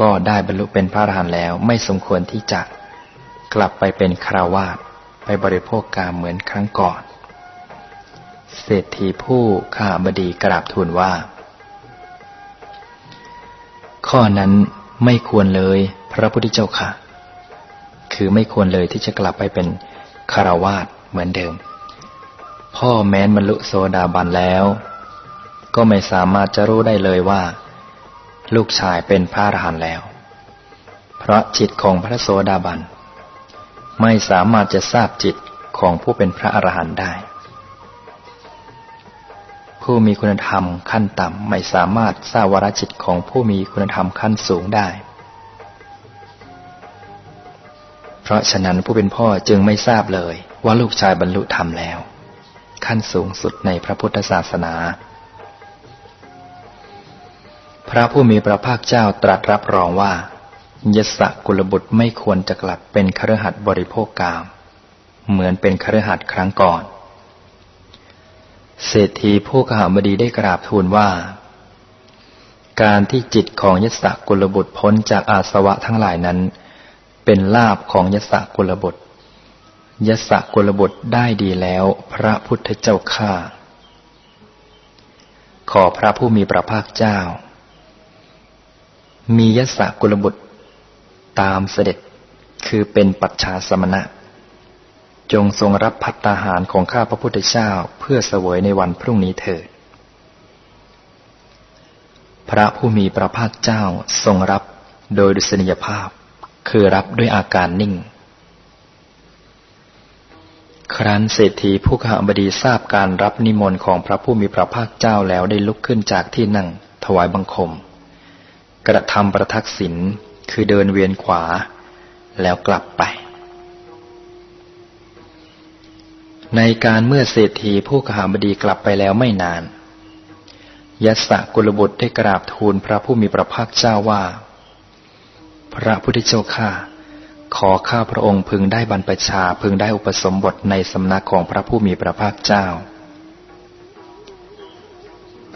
ก็ได้บรรลุเป็นพระอรหันต์แล้วไม่สมควรที่จะกลับไปเป็นคราวาสไปบริโภคกามเหมือนครั้งก่อน เศรษฐีผู้ข้าบดีกราบทูลว่า ข้อนั้นไม่ควรเลยพระพุทธเจ้าค่ะ คือไม่ควรเลยที่จะกลับไปเป็นคารวาสเหมือนเดิม พ่อแม้นบรรลุโซดาบันแล้ว ก็ไม่สามารถจะรู้ได้เลยว่า ลูกชายเป็นพระอรหันต์แล้ว เพราะจิตของพระโสดาบัน ไม่สามารถจะทราบจิตของผู้เป็นพระอรหันต์ได้ ผู้มีคุณธรรมขั้นต่ำไม่สามารถทราบวรจิตของผู้มีคุณธรรมขั้นสูงได้ เพราะฉะนั้นผู้เป็นพ่อจึงไม่ทราบเลยว่าลูกชายบรรลุธรรมแล้ว ขั้นสูงสุดในพระพุทธศาสนา พระผู้มีพระภาคเจ้าตรัสรับรองว่ายศกุลบุตรไม่ควรจะกลับเป็นครหัสบริโภคกาม เหมือนเป็นครหัสครั้งก่อน เศรษฐีผู้ขหบดีได้กราบทูลว่า การที่จิตของยศกุลบุตรพ้นจากอาสวะทั้งหลายนั้น เป็นลาบของยศกุลบุตรยศกุลบุตรได้ดีแล้วพระพุทธเจ้าข้าขอพระผู้มีพระภาคเจ้า มียศกุลบุตร ตามเสด็จคือเป็นปัจฉาสมณะ จงทรงรับพัตตาหารของข้าพระพุทธเจ้าเพื่อเสวยในวันพรุ่งนี้เถิด พระผู้มีพระภาคเจ้าทรงรับโดยดุษณียภาพ คือรับด้วยอาการนิ่ง ครั้นเศรษฐีผู้ข้าบดีทราบการรับนิมนต์ของพระผู้มีพระภาคเจ้าแล้วได้ลุกขึ้นจากที่นั่งถวายบังคม กระทำประทักษิณคือเดินเวียนขวา แล้วกลับไป ในการเมื่อเศรษฐีผู้ขหามดีกลับไปแล้วไม่นาน ยัสสะกุลบุตรได้กราบทูลพระผู้มีพระภาคเจ้าว่า พระพุทธเจ้าข้าขอข้าพระองค์พึงได้บรรพชาพึงได้อุปสมบทในสำนักของพระผู้มีพระภาคเจ้า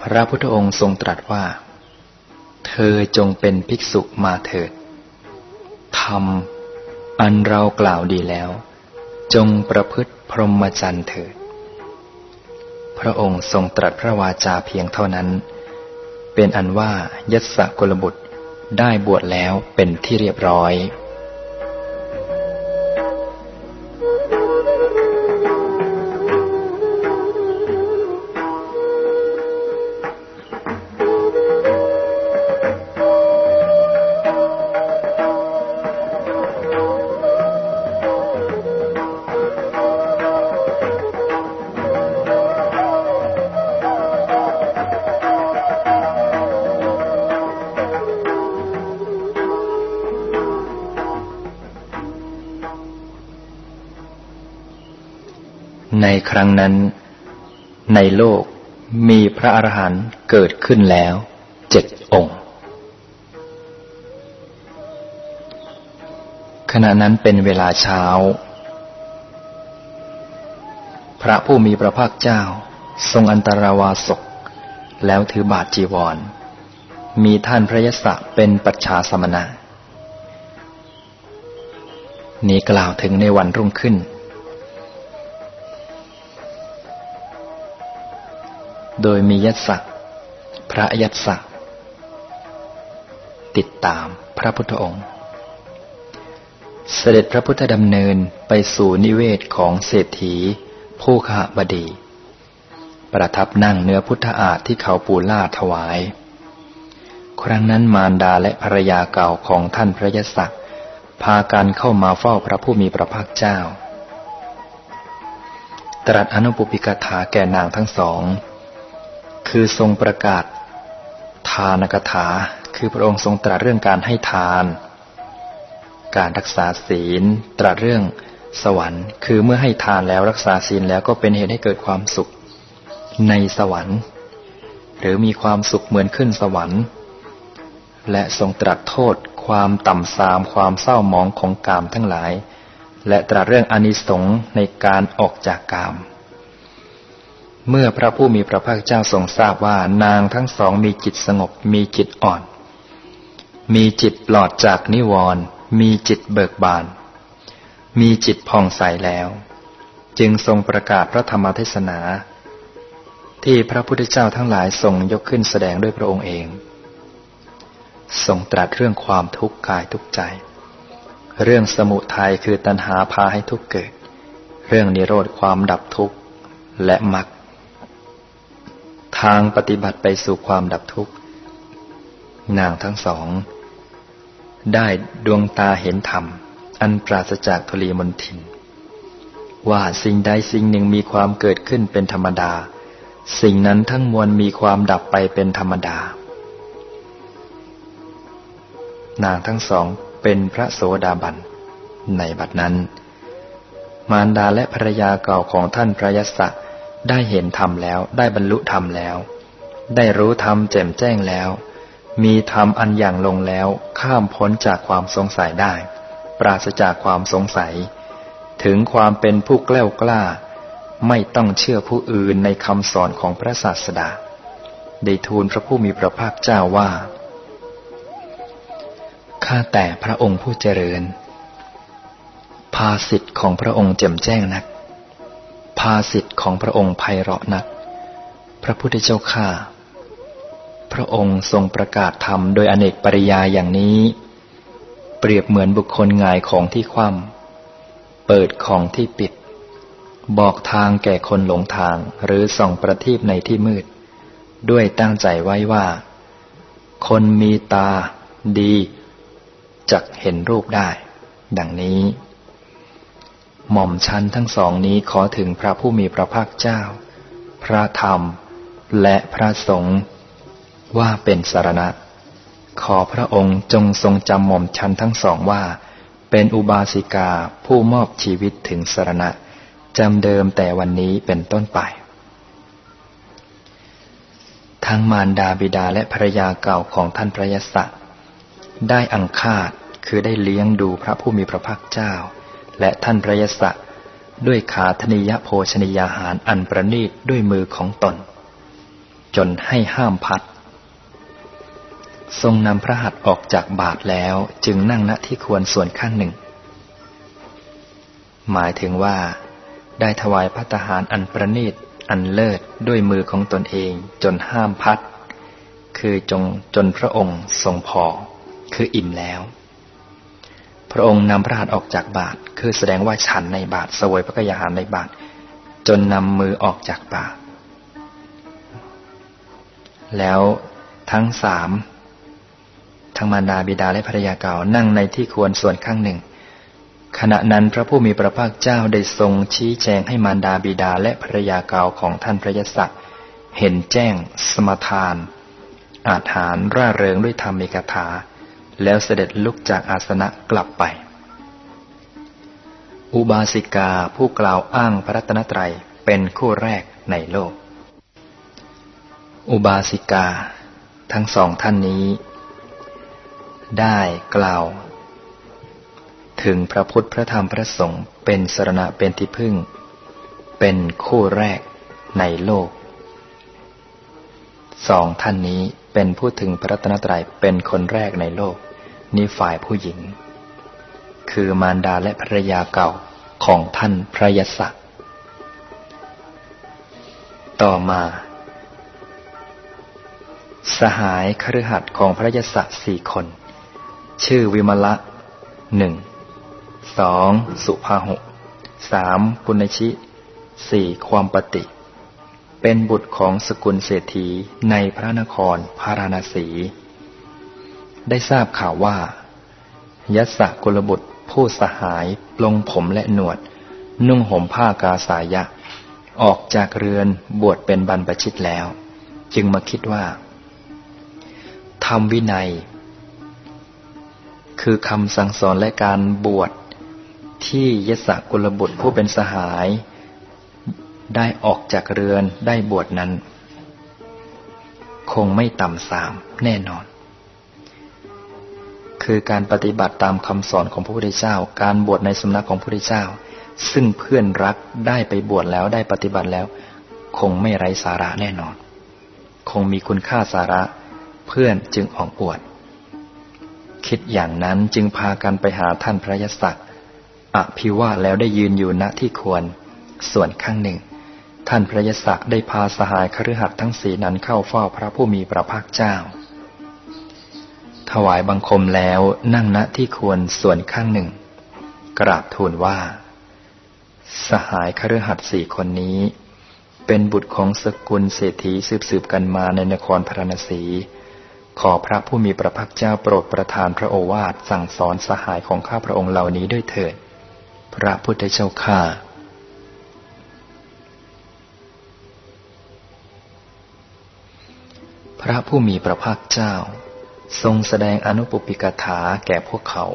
พระพุทธองค์ทรงตรัสว่า เธอจงเป็นภิกษุมาเถิดธรรมอันเรากล่าวดีแล้ว จงประพฤติพรหมจรรย์เถิด พระองค์ทรงตรัสพระวาจาเพียงเท่านั้น เป็นอันว่ายัสกุลบุตรได้บวชแล้วเป็นที่เรียบร้อย ในครั้งนั้น ในโลกมีพระอรหันต์เกิดขึ้นแล้วเจ็ดองค์ ขณะนั้นเป็นเวลาเช้า พระผู้มีพระภาคเจ้า ทรงอันตรวาสก แล้วถือบาทจีวร มีท่านพระยศเป็นปัจฉาสมณะนี้กล่าวถึงในวันรุ่งขึ้น โดยมียัตสักพระยัตสักติดตามพระพุทธองค์ เสด็จพระพุทธดำเนินไปสู่นิเวศของเศรษฐีผู้ขบดี ประทับนั่งเนื้อพุทธอาฏที่เขาปูล่าถวาย ครั้งนั้นมารดาและภรรยาเก่าของท่านพระยศักพากันเข้ามาเฝ้าพระผู้มีพระภาคเจ้า ตรัสอนุปปิกถาแก่นางทั้งสอง คือทรงประกาศ ทานกถา คือพระองค์ทรงตรัสเรื่องการให้ทาน การรักษาศีล ตรัสเรื่องสวรรค์ คือเมื่อให้ทานแล้วรักษาศีลแล้วก็เป็นเหตุให้เกิดความสุข ในสวรรค์ หรือมีความสุขเหมือนขึ้นสวรรค์ และทรงตรัสโทษ ความต่ำทรามความเศร้าหมองของกามทั้งหลาย และตรัสเรื่องอนิสงส์ในการออกจากกาม เมื่อพระผู้มีพระภาคเจ้าทรงทราบว่านางทั้งสองมีจิตสงบ มีจิตอ่อน มีจิตปลอดจากนิวรณ์มีจิตเบิกบาน มีจิตผ่องใสแล้ว จึงทรงประกาศพระธรรมเทศนา ที่พระพุทธเจ้าทั้งหลายทรงยกขึ้นแสดงด้วยพระองค์เอง ทรงตรัสเรื่องความทุกข์กายทุกใจ เรื่องสมุทัยคือตัณหาพาให้ทุกข์เกิด เรื่องนิโรธความดับทุกข์และมรรค ทางปฏิบัติไปสู่ความดับทุกข์นางทั้งสอง ได้ดวงตาเห็นธรรม อันปราศจากทุลีมนทิน ว่าสิ่งใดสิ่งหนึ่งมีความเกิดขึ้นเป็นธรรมดา สิ่งนั้นทั้งมวลมีความดับไปเป็นธรรมดา นางทั้งสองเป็นพระโสดาบัน ในบัดนั้น มารดาและภรรยาเก่าของท่านพระยศ ได้เห็นธรรมแล้ว ได้บรรลุธรรมแล้ว ได้รู้ธรรมแจ่มแจ้งแล้ว มีธรรมอันอย่างลงแล้ว ข้ามพ้นจากความสงสัยได้ ปราศจากความสงสัย ถึงความเป็นผู้แกล้วกล้า ไม่ต้องเชื่อผู้อื่นในคำสอนของพระศาสดา ได้ทูลพระผู้มีพระภาคเจ้าว่า ข้าแต่พระองค์ผู้เจริญาสิทธิ์ของพระองค์แจ่มแจ้งนัก ภาสิทธิ์ของพระองค์ไพเราะนัก พระพุทธเจ้าข้าพระองค์ทรงประกาศธรรมโดยอเนกปริยาอย่างนี้ เปรียบเหมือนบุคคลงายของที่คว่ำเปิดของที่ปิด บอกทางแก่คนหลงทางหรือส่องประทีปในที่มืด ด้วยตั้งใจไว้ว่า คนมีตาดีจักเห็นรูปได้ ดังนี้ หม่อมชันทั้งสองนี้ขอถึงพระผู้มีพระภาคเจ้า พระธรรม และพระสงฆ์ว่าเป็นสารณะ ขอพระองค์จงทรงจำหม่อมชันทั้งสองว่า เป็นอุบาสิกาผู้มอบชีวิตถึงสารณะจำเดิมแต่วันนี้เป็นต้นไป ทั้งมารดาบิดาและภรรยาเก่าของท่านพระยศได้อังคาดคือได้เลี้ยงดูพระผู้มีพระภาคเจ้า และท่านพระยศะด้วยขาธนิยโภชนิยาหารอันประณีตด้วยมือของตน จนให้ห้ามพัด ทรงนำพระหัตถ์ออกจากบาทแล้วจึงนั่งณที่ควรส่วนข้างหนึ่ง หมายถึงว่า ได้ถวายพระทหารอันประณีตอันเลิศด้วยมือของตนเองจนห้ามพัด คือจงจนพระองค์ทรงพอ คืออิ่มแล้ว พระองค์นำพระหัตถ์ออกจากบาท คือแสดงว่าฉันในบาทสวยพระกยาหารในบาท จนนำมือออกจากบาท แล้วทั้งสามทั้งมารดาบิดาและภรรยาเก่านั่งในที่ควรส่วนข้างหนึ่ง ขณะนั้นพระผู้มีพระภาคเจ้าได้ทรงชี้แจงให้มารดาบิดาและภรรยาเก่าของท่านพระยศเห็นแจ้งสมทาน อาถานร่าเริงด้วยธรรมิกถา แล้วเสด็จลุกจากอาสนะกลับไป อุบาสิกาผู้กล่าวอ้างพระรัตนตรัยเป็นคู่แรกในโลก อุบาสิกา ทั้งสองท่านนี้ ได้กล่าว ถึงพระพุทธพระธรรมพระสงฆ์เป็นสรณะเป็นที่พึ่ง เป็นคู่แรกในโลกสองท่านนี้เป็นผู้ถึงพระรัตนตรัยเป็นคนแรกในโลก นี่ฝ่ายผู้หญิง คือมารดาและภรรยาเก่าของท่านพระยศต่อมา สหายคฤหัสถ์ของพระยศสี่คน ชื่อวิมละหนึ่งสองสุภาหกสามปุณชิสี่ความปฏิ เป็นบุตรของสกุลเศรษฐีในพระนครพาราณสี ได้ทราบข่าวว่า ยัสกุลบุตร ผู้สหายปลงผมและหนวด นุ่งห่มผ้ากาสายะ ออกจากเรือนบวชเป็นบรรพชิตแล้ว จึงมาคิดว่าทำวินัย คือคำสั่งสอนและการบวชที่ยศกุลบุตรผู้เป็นสหาย ได้ออกจากเรือนได้บวชนั้น คงไม่ต่ำสามแน่นอน คือการปฏิบัติตามคำสอนของพระพุทธเจ้า การบวชในสำนักของพระพุทธเจ้า ซึ่งเพื่อนรักได้ไปบวชแล้วได้ปฏิบัติแล้ว คงไม่ไร้สาระแน่นอน คงมีคุณค่าสาระ เพื่อนจึงออกบวชคิดอย่างนั้นจึงพากันไปหาท่านพระยศักดิ์อภิวาแล้วได้ยืนอยู่ณที่ควร ส่วนข้างหนึ่ง ท่านพระยศักดิ์ได้พาสหายคฤหัสถ์ทั้งสีนั้นเข้าเฝ้าพระผู้มีพระภาคเจ้า ถวายบังคมแล้วนั่งณที่ควรส่วนข้างหนึ่ง กราบทูลว่า สหายคฤหัสถ์สี่คนนี้ เป็นบุตรของสกุลเศรษฐีสืบสืบกันมาในนครพระนศี ขอพระผู้มีพระภาคเจ้าโปรดประทานพระโอวาทสั่งสอนสหายของข้าพระองค์เหล่านี้ด้วยเถิด พระพุทธเจ้าข้าพระผู้มีพระภาคเจ้า ทรงแสดงอนุปปิกถาแก่พวกเขา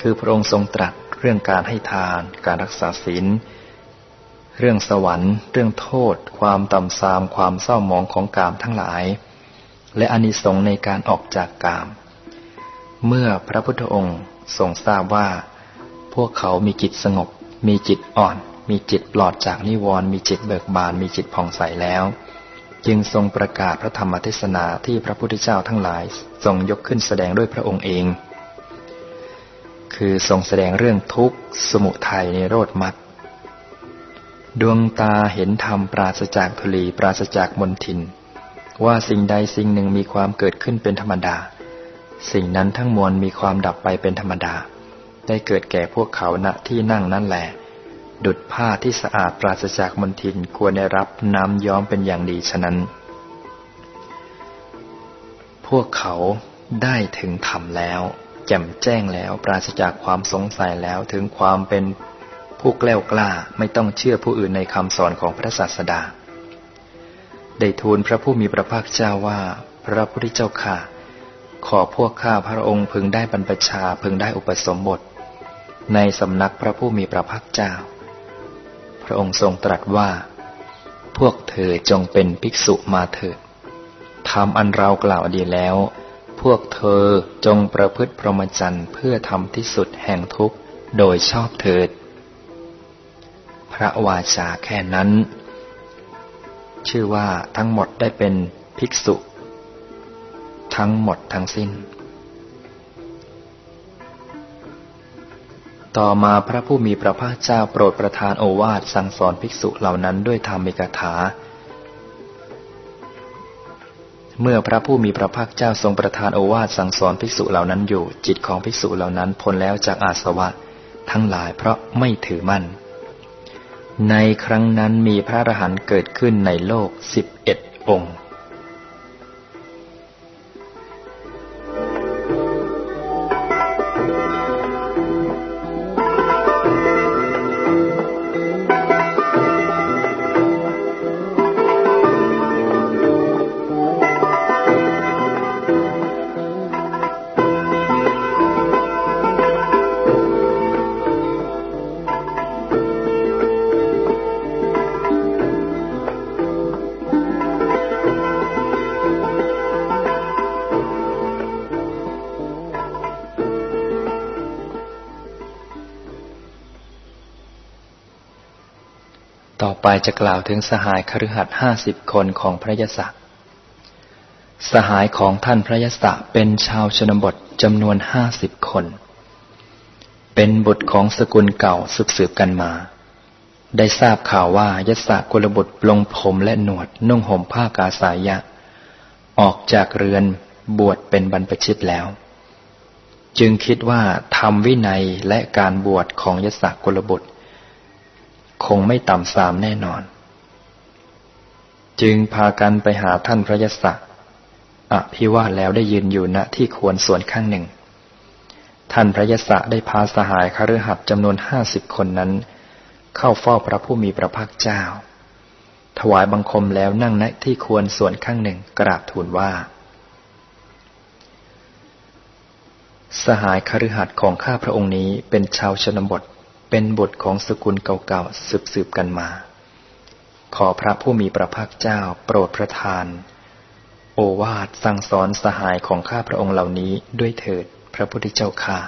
คือพระองค์ทรงตรัสเรื่องการให้ทาน การรักษาศีล เรื่องสวรรค์ เรื่องโทษ ความต่ำทราม ความเศร้าหมองของกามทั้งหลาย และอานิสงส์ในการออกจากกาม เมื่อพระพุทธองค์ทรงทราบว่า พวกเขามีจิตสงบ มีจิตอ่อน มีจิตปลอดจากนิวรณ์มีจิตเบิกบาน มีจิตผ่องใสแล้ว จึงทรงประกาศพระธรรมเทศนาที่พระพุทธเจ้าทั้งหลายทรงยกขึ้นแสดงด้วยพระองค์เอง คือทรงแสดงเรื่องทุกข์ สมุทัยในโรดมัดดวงตาเห็นธรรมปราศจากทุลีปราศจากมนทิน ว่าสิ่งใดสิ่งหนึ่งมีความเกิดขึ้นเป็นธรรมดา สิ่งนั้นทั้งมวลมีความดับไปเป็นธรรมดา ได้เกิดแก่พวกเขาณที่นั่งนั่นแหละ ดุดผ้าที่สะอาดปราศจากมลทินควรได้รับน้ำย้อมเป็นอย่างดีฉะนั้น พวกเขาได้ถึงธรรมแล้ว แจ่มแจ้งแล้วปราศจากความสงสัยแล้วถึงความเป็นผู้แกล้วกล้าไม่ต้องเชื่อผู้อื่นในคำสอนของพระศาสดา ได้ทูลพระผู้มีพระภาคเจ้าว่า พระพุทธเจ้าค่ะ ขอพวกข้าพระองค์พึงได้บรรพชาพึงได้อุปสมบท ในสำนักพระผู้มีพระภาคเจ้า พระองค์ทรงตรัสว่า พวกเธอจงเป็นภิกษุมาเถิดทำอันเรากล่าวดีแล้ว พวกเธอจงประพฤติพรหมจรรย์เพื่อทำที่สุดแห่งทุกข์โดยชอบเถิด พระวาจาแค่นั้น ชื่อว่าทั้งหมดได้เป็นภิกษุ ทั้งหมดทั้งสิ้น ต่อมาพระผู้มีพระภาคเจ้าโปรดประทานโอวาทสั่งสอนภิกษุเหล่านั้นด้วยธรรมิกถา เมื่อพระผู้มีพระภาคเจ้าทรงประทานโอวาทสั่งสอนภิกษุเหล่านั้นอยู่ จิตของภิกษุเหล่านั้นพ้นแล้วจากอาสวะ ทั้งหลายเพราะไม่ถือมั่น ในครั้งนั้นมีพระอรหันต์เกิดขึ้นในโลกสิบเอ็ดองค์ ไปจะกล่าวถึงสหายคฤหัสถ์ห้าสิบคนของพระยศสหายของท่านพระยศเป็นชาวชนบทจำนวนห้าสิบคน เป็นบุตรของสกุลเก่าสืบสืบกันมา ได้ทราบข่าวว่ายศกุลบุตรลงผมและหนวดนุ่งห่มผ้ากาสายะ ออกจากเรือนบวชเป็นบรรพชิตแล้ว จึงคิดว่าทำวินัยและการบวชของยศกุลบุตร คงไม่ต่ำสามแน่นอน จึงพากันไปหาท่านพระยศอภิวาแล้วได้ยืนอยู่ณที่ควรส่วนข้างหนึ่ง ท่านพระยศได้พาสหายคฤหัสถ์จำนวนห้าสิบคนนั้น เข้าเฝ้าพระผู้มีพระภาคเจ้า ถวายบังคมแล้วนั่งณที่ควรส่วนข้างหนึ่งกราบทูลว่า สหายคฤหัสถ์ของข้าพระองค์นี้เป็นชาวชนบท เป็นบทของสกุลเก่าๆสืบๆกันมา ขอพระผู้มีพระภาคเจ้าโปรดประทาน โอวาทสั่งสอนสหายของข้าพระองค์เหล่านี้ด้วยเถิดพระพุทธเจ้าข้า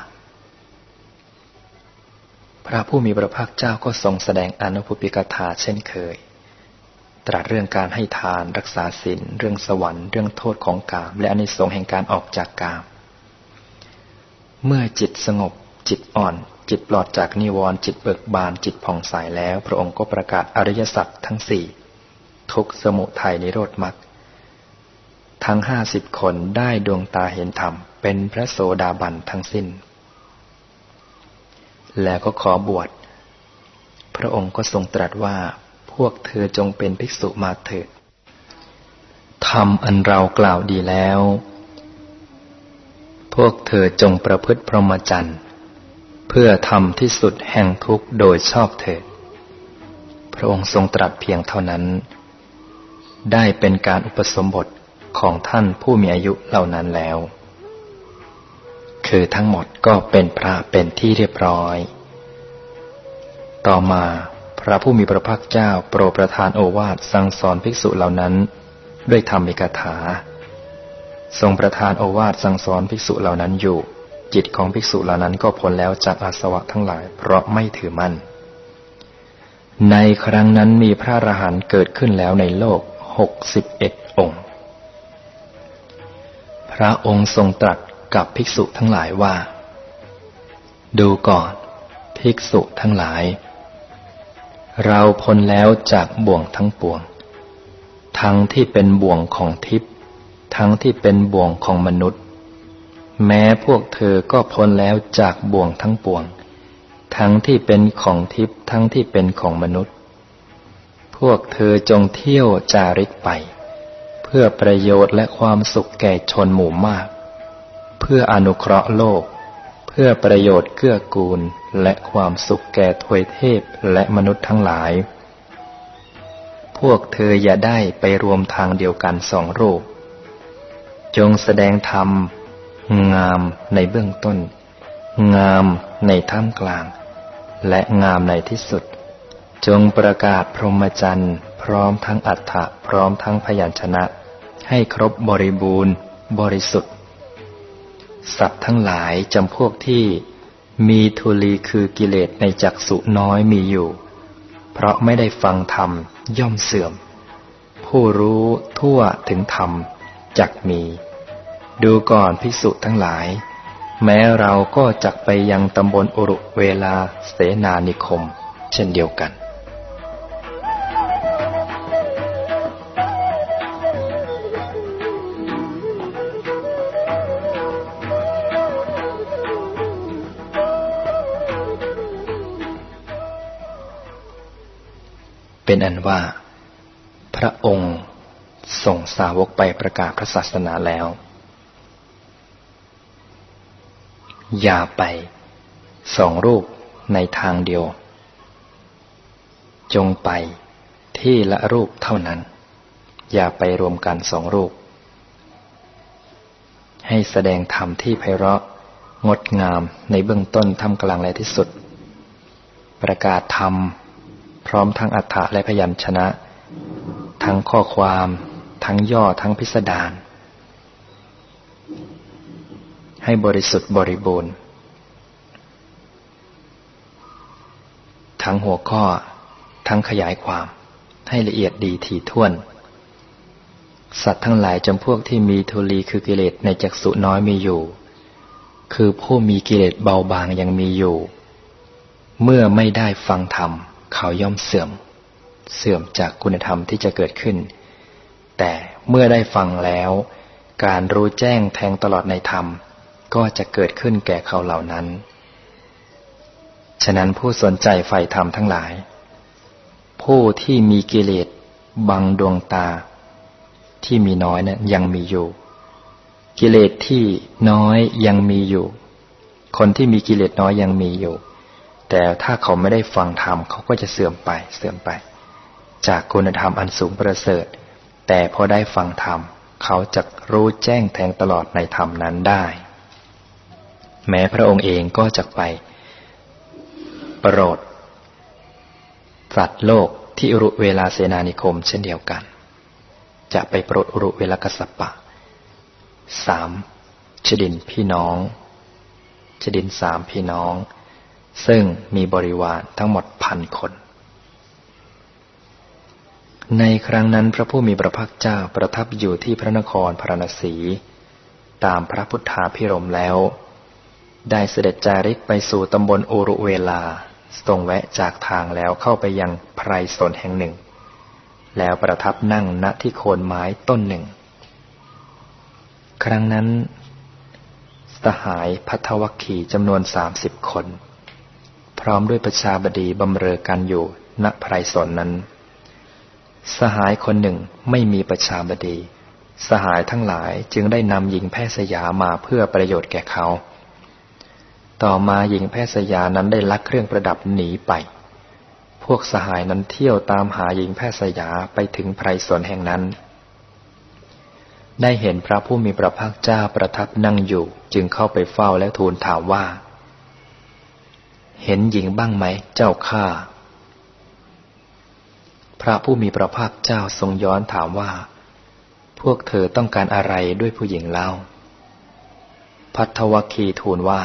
พระผู้มีพระภาคเจ้าก็ทรงแสดงอนุพุปิกถาเช่นเคย ตรัสเรื่องการให้ทานรักษาศีลเรื่องสวรรค์เรื่องโทษของกาม และอนิสงส์แห่งการออกจากกาม เมื่อจิตสงบจิตอ่อน จิตปลอดจากนิวรณ์จิตเบิกบานจิตผ่องใสแล้ว พระองค์ก็ประกาศอริยสัจทั้งสี่ทุกสมุทัยนิโรธมรรคทั้งห้าสิบคนได้ดวงตาเห็นธรรม เป็นพระโสดาบันทั้งสิ้น แล้วก็ขอบวช พระองค์ก็ทรงตรัสว่าพวกเธอจงเป็นภิกษุมาเถิดทำอันเรากล่าวดีแล้ว พวกเธอจงประพฤติพรหมจรรย์ พื่อทำที่สุดแห่งทุกข์โดยชอบเถิด พระองค์ทรงตรัสเพียงเท่านั้น ได้เป็นการอุปสมบทของท่านผู้มีอายุเหล่านั้นแล้ว คือทั้งหมดก็เป็นพระเป็นที่เรียบร้อย ต่อมาพระผู้มีพระภาคเจ้าโปรดประทานโอวาทสั่งสอนภิกษุเหล่านั้น ด้วยธรรมิกถา ทรงประทานโอวาทสั่งสอนภิกษุเหล่านั้นอยู่ จิตของภิกษุเหล่านั้นก็พ้นแล้วจากอาสวะทั้งหลาย เพราะไม่ถือมั่น ในครั้งนั้นมีพระอรหันต์เกิดขึ้นแล้วในโลกหกสิบเอ็ดองค์ พระองค์ทรงตรัสกับภิกษุทั้งหลายว่า ดูก่อน ภิกษุทั้งหลาย เราพ้นแล้วจากบ่วงทั้งปวง ทั้งที่เป็นบ่วงของทิพย์ทั้งที่เป็นบ่วงของมนุษย์ แม้พวกเธอก็พ้นแล้วจากบ่วงทั้งปวง ทั้งที่เป็นของทิพย์ทั้งที่เป็นของมนุษย์ พวกเธอจงเที่ยวจาริกไป เพื่อประโยชน์และความสุขแก่ชนหมู่มาก เพื่ออนุเคราะห์โลก เพื่อประโยชน์เกื้อกูลและความสุขแก่ทวยเทพและมนุษย์ทั้งหลาย พวกเธออย่าได้ไปรวมทางเดียวกันสองรูป จงแสดงธรรม งามในเบื้องต้น งามในท่ามกลาง และงามในที่สุด จงประกาศพรหมจรรย์ พร้อมทั้งอัฏฐะพร้อมทั้งพยัญชนะ ให้ครบบริบูรณ์ บริสุทธิ์สัตว์ทั้งหลายจำพวกที่มีทุลีคือกิเลสในจักสุน้อยมีอยู่ เพราะไม่ได้ฟังธรรมย่อมเสื่อม ผู้รู้ทั่วถึงธรรมจักมี ดูก่อนภิกษุทั้งหลาย แม้เราก็จักไปยังตำบลอุรุเวลาเสนานิคม เช่นเดียวกัน เป็นอันว่า พระองค์ส่งสาวกไปประกาศพระศาสนาแล้ว อย่าไปสองรูปในทางเดียว จงไปที่ละรูปเท่านั้น อย่าไปรวมกันสองรูป ให้แสดงธรรมที่ไพเราะงดงามในเบื้องต้นทำกลางและที่สุด ประกาศธรรม พร้อมทั้งอัฏฐะและพยัญชนะ ทั้งข้อความ ทั้งย่อทั้งพิสดาร ให้บริสุทธิ์บริบูรณ์ ทั้งหัวข้อทั้งขยายความให้ละเอียดดีถี่ถ้วน สัตว์ทั้งหลายจำพวกที่มีทุลีคือกิเลสในจักสุน้อยมีอยู่ คือผู้มีกิเลสเบาบางยังมีอยู่ เมื่อไม่ได้ฟังธรรม เขาย่อมเสื่อม เสื่อมจากคุณธรรมที่จะเกิดขึ้น แต่เมื่อได้ฟังแล้ว การรู้แจ้งแทงตลอดในธรรม ก็จะเกิดขึ้นแก่เขาเหล่านั้น ฉะนั้นผู้สนใจใฝ่ธรรมทั้งหลาย ผู้ที่มีกิเลสบังดวงตา ที่มีน้อยนะั้นยังมีอยู่ กิเลสที่น้อยยังมีอยู่ คนที่มีกิเลสน้อยยังมีอยู่ แต่ถ้าเขาไม่ได้ฟังธรรมเขาก็จะเสื่อมไปเสื่อมไป จากคุณธรรมอันสูงประเสริฐ แต่พอได้ฟังธรรมเขาจะรู้แจ้งแทงตลอดในธรรมนั้นได้ แม้พระองค์เองก็จะไป โปรดสัตว์โลกที่อุรุเวลาเสนานิคมเช่นเดียวกัน จะไปโปรดอุรุเวลกัสปะสามชดินพี่น้องชดินสามพี่น้อง ซึ่งมีบริวารทั้งหมดพันคน ในครั้งนั้นพระผู้มีพระภาคเจ้าประทับอยู่ที่พระนครพาระนศีตามพระพุทธาพิรมแล้ว ได้เสด็จจาริกไปสู่ตำบลโอรุเวลาทรงแวะจากทางแล้วเข้าไปยังไพรสนแห่งหนึ่ง แล้วประทับนั่งณที่โคนไม้ต้นหนึ่ง ครั้งนั้น สหายพัทวัคคีจำนวนสามสิบคน พร้อมด้วยประชาบดีบำเรอกันอยู่ณไพรสนนั้น สหายคนหนึ่งไม่มีประชาบดี สหายทั้งหลายจึงได้นำหญิงแพทย์สยามาเพื่อประโยชน์แก่เขา ต่อมาหญิงแพทย์สยานั้นได้ลักเครื่องประดับหนีไป พวกสหายนั้นเที่ยวตามหาหญิงแพทย์สยาไปถึงไพรสวนแห่งนั้น ได้เห็นพระผู้มีพระภาคเจ้าประทับนั่งอยู่จึงเข้าไปเฝ้าและทูลถามว่า เห็นหญิงบ้างไหมเจ้าข้าพระผู้มีพระภาคเจ้าทรงย้อนถามว่า พวกเธอต้องการอะไรด้วยผู้หญิงเล่า พัทวคีทูลว่า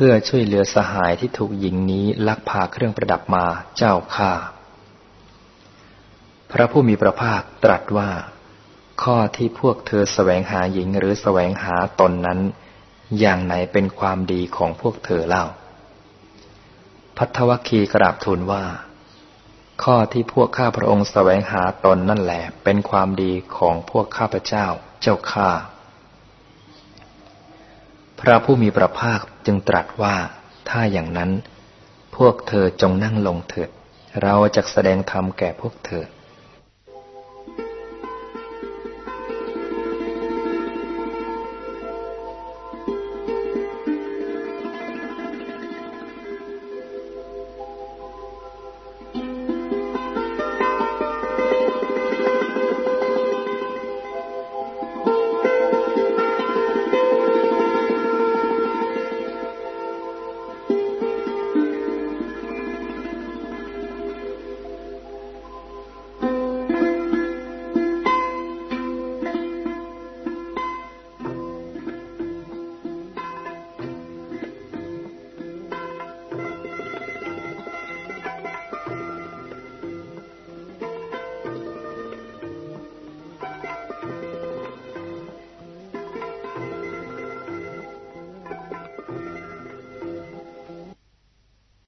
พื่อช่วยเหลือสหายที่ถูกหญิงนี้ลักพาเครื่องประดับมาเจ้าข้าพระผู้มีพระภาคตรัสว่า ข้อที่พวกเธอแสวงหาหญิงหรือแสวงหาตนนั้น อย่างไหนเป็นความดีของพวกเธอเล่า พัทวคีกราบทูลว่า ข้อที่พวกข้าพระองค์แสวงหาตนนั่นแหละเป็นความดีของพวกข้าพเจ้าเจ้าข้า พระผู้มีพระภาคจึงตรัสว่าถ้าอย่างนั้น พวกเธอจงนั่งลงเถิด เราจะแสดงธรรมแก่พวกเธอ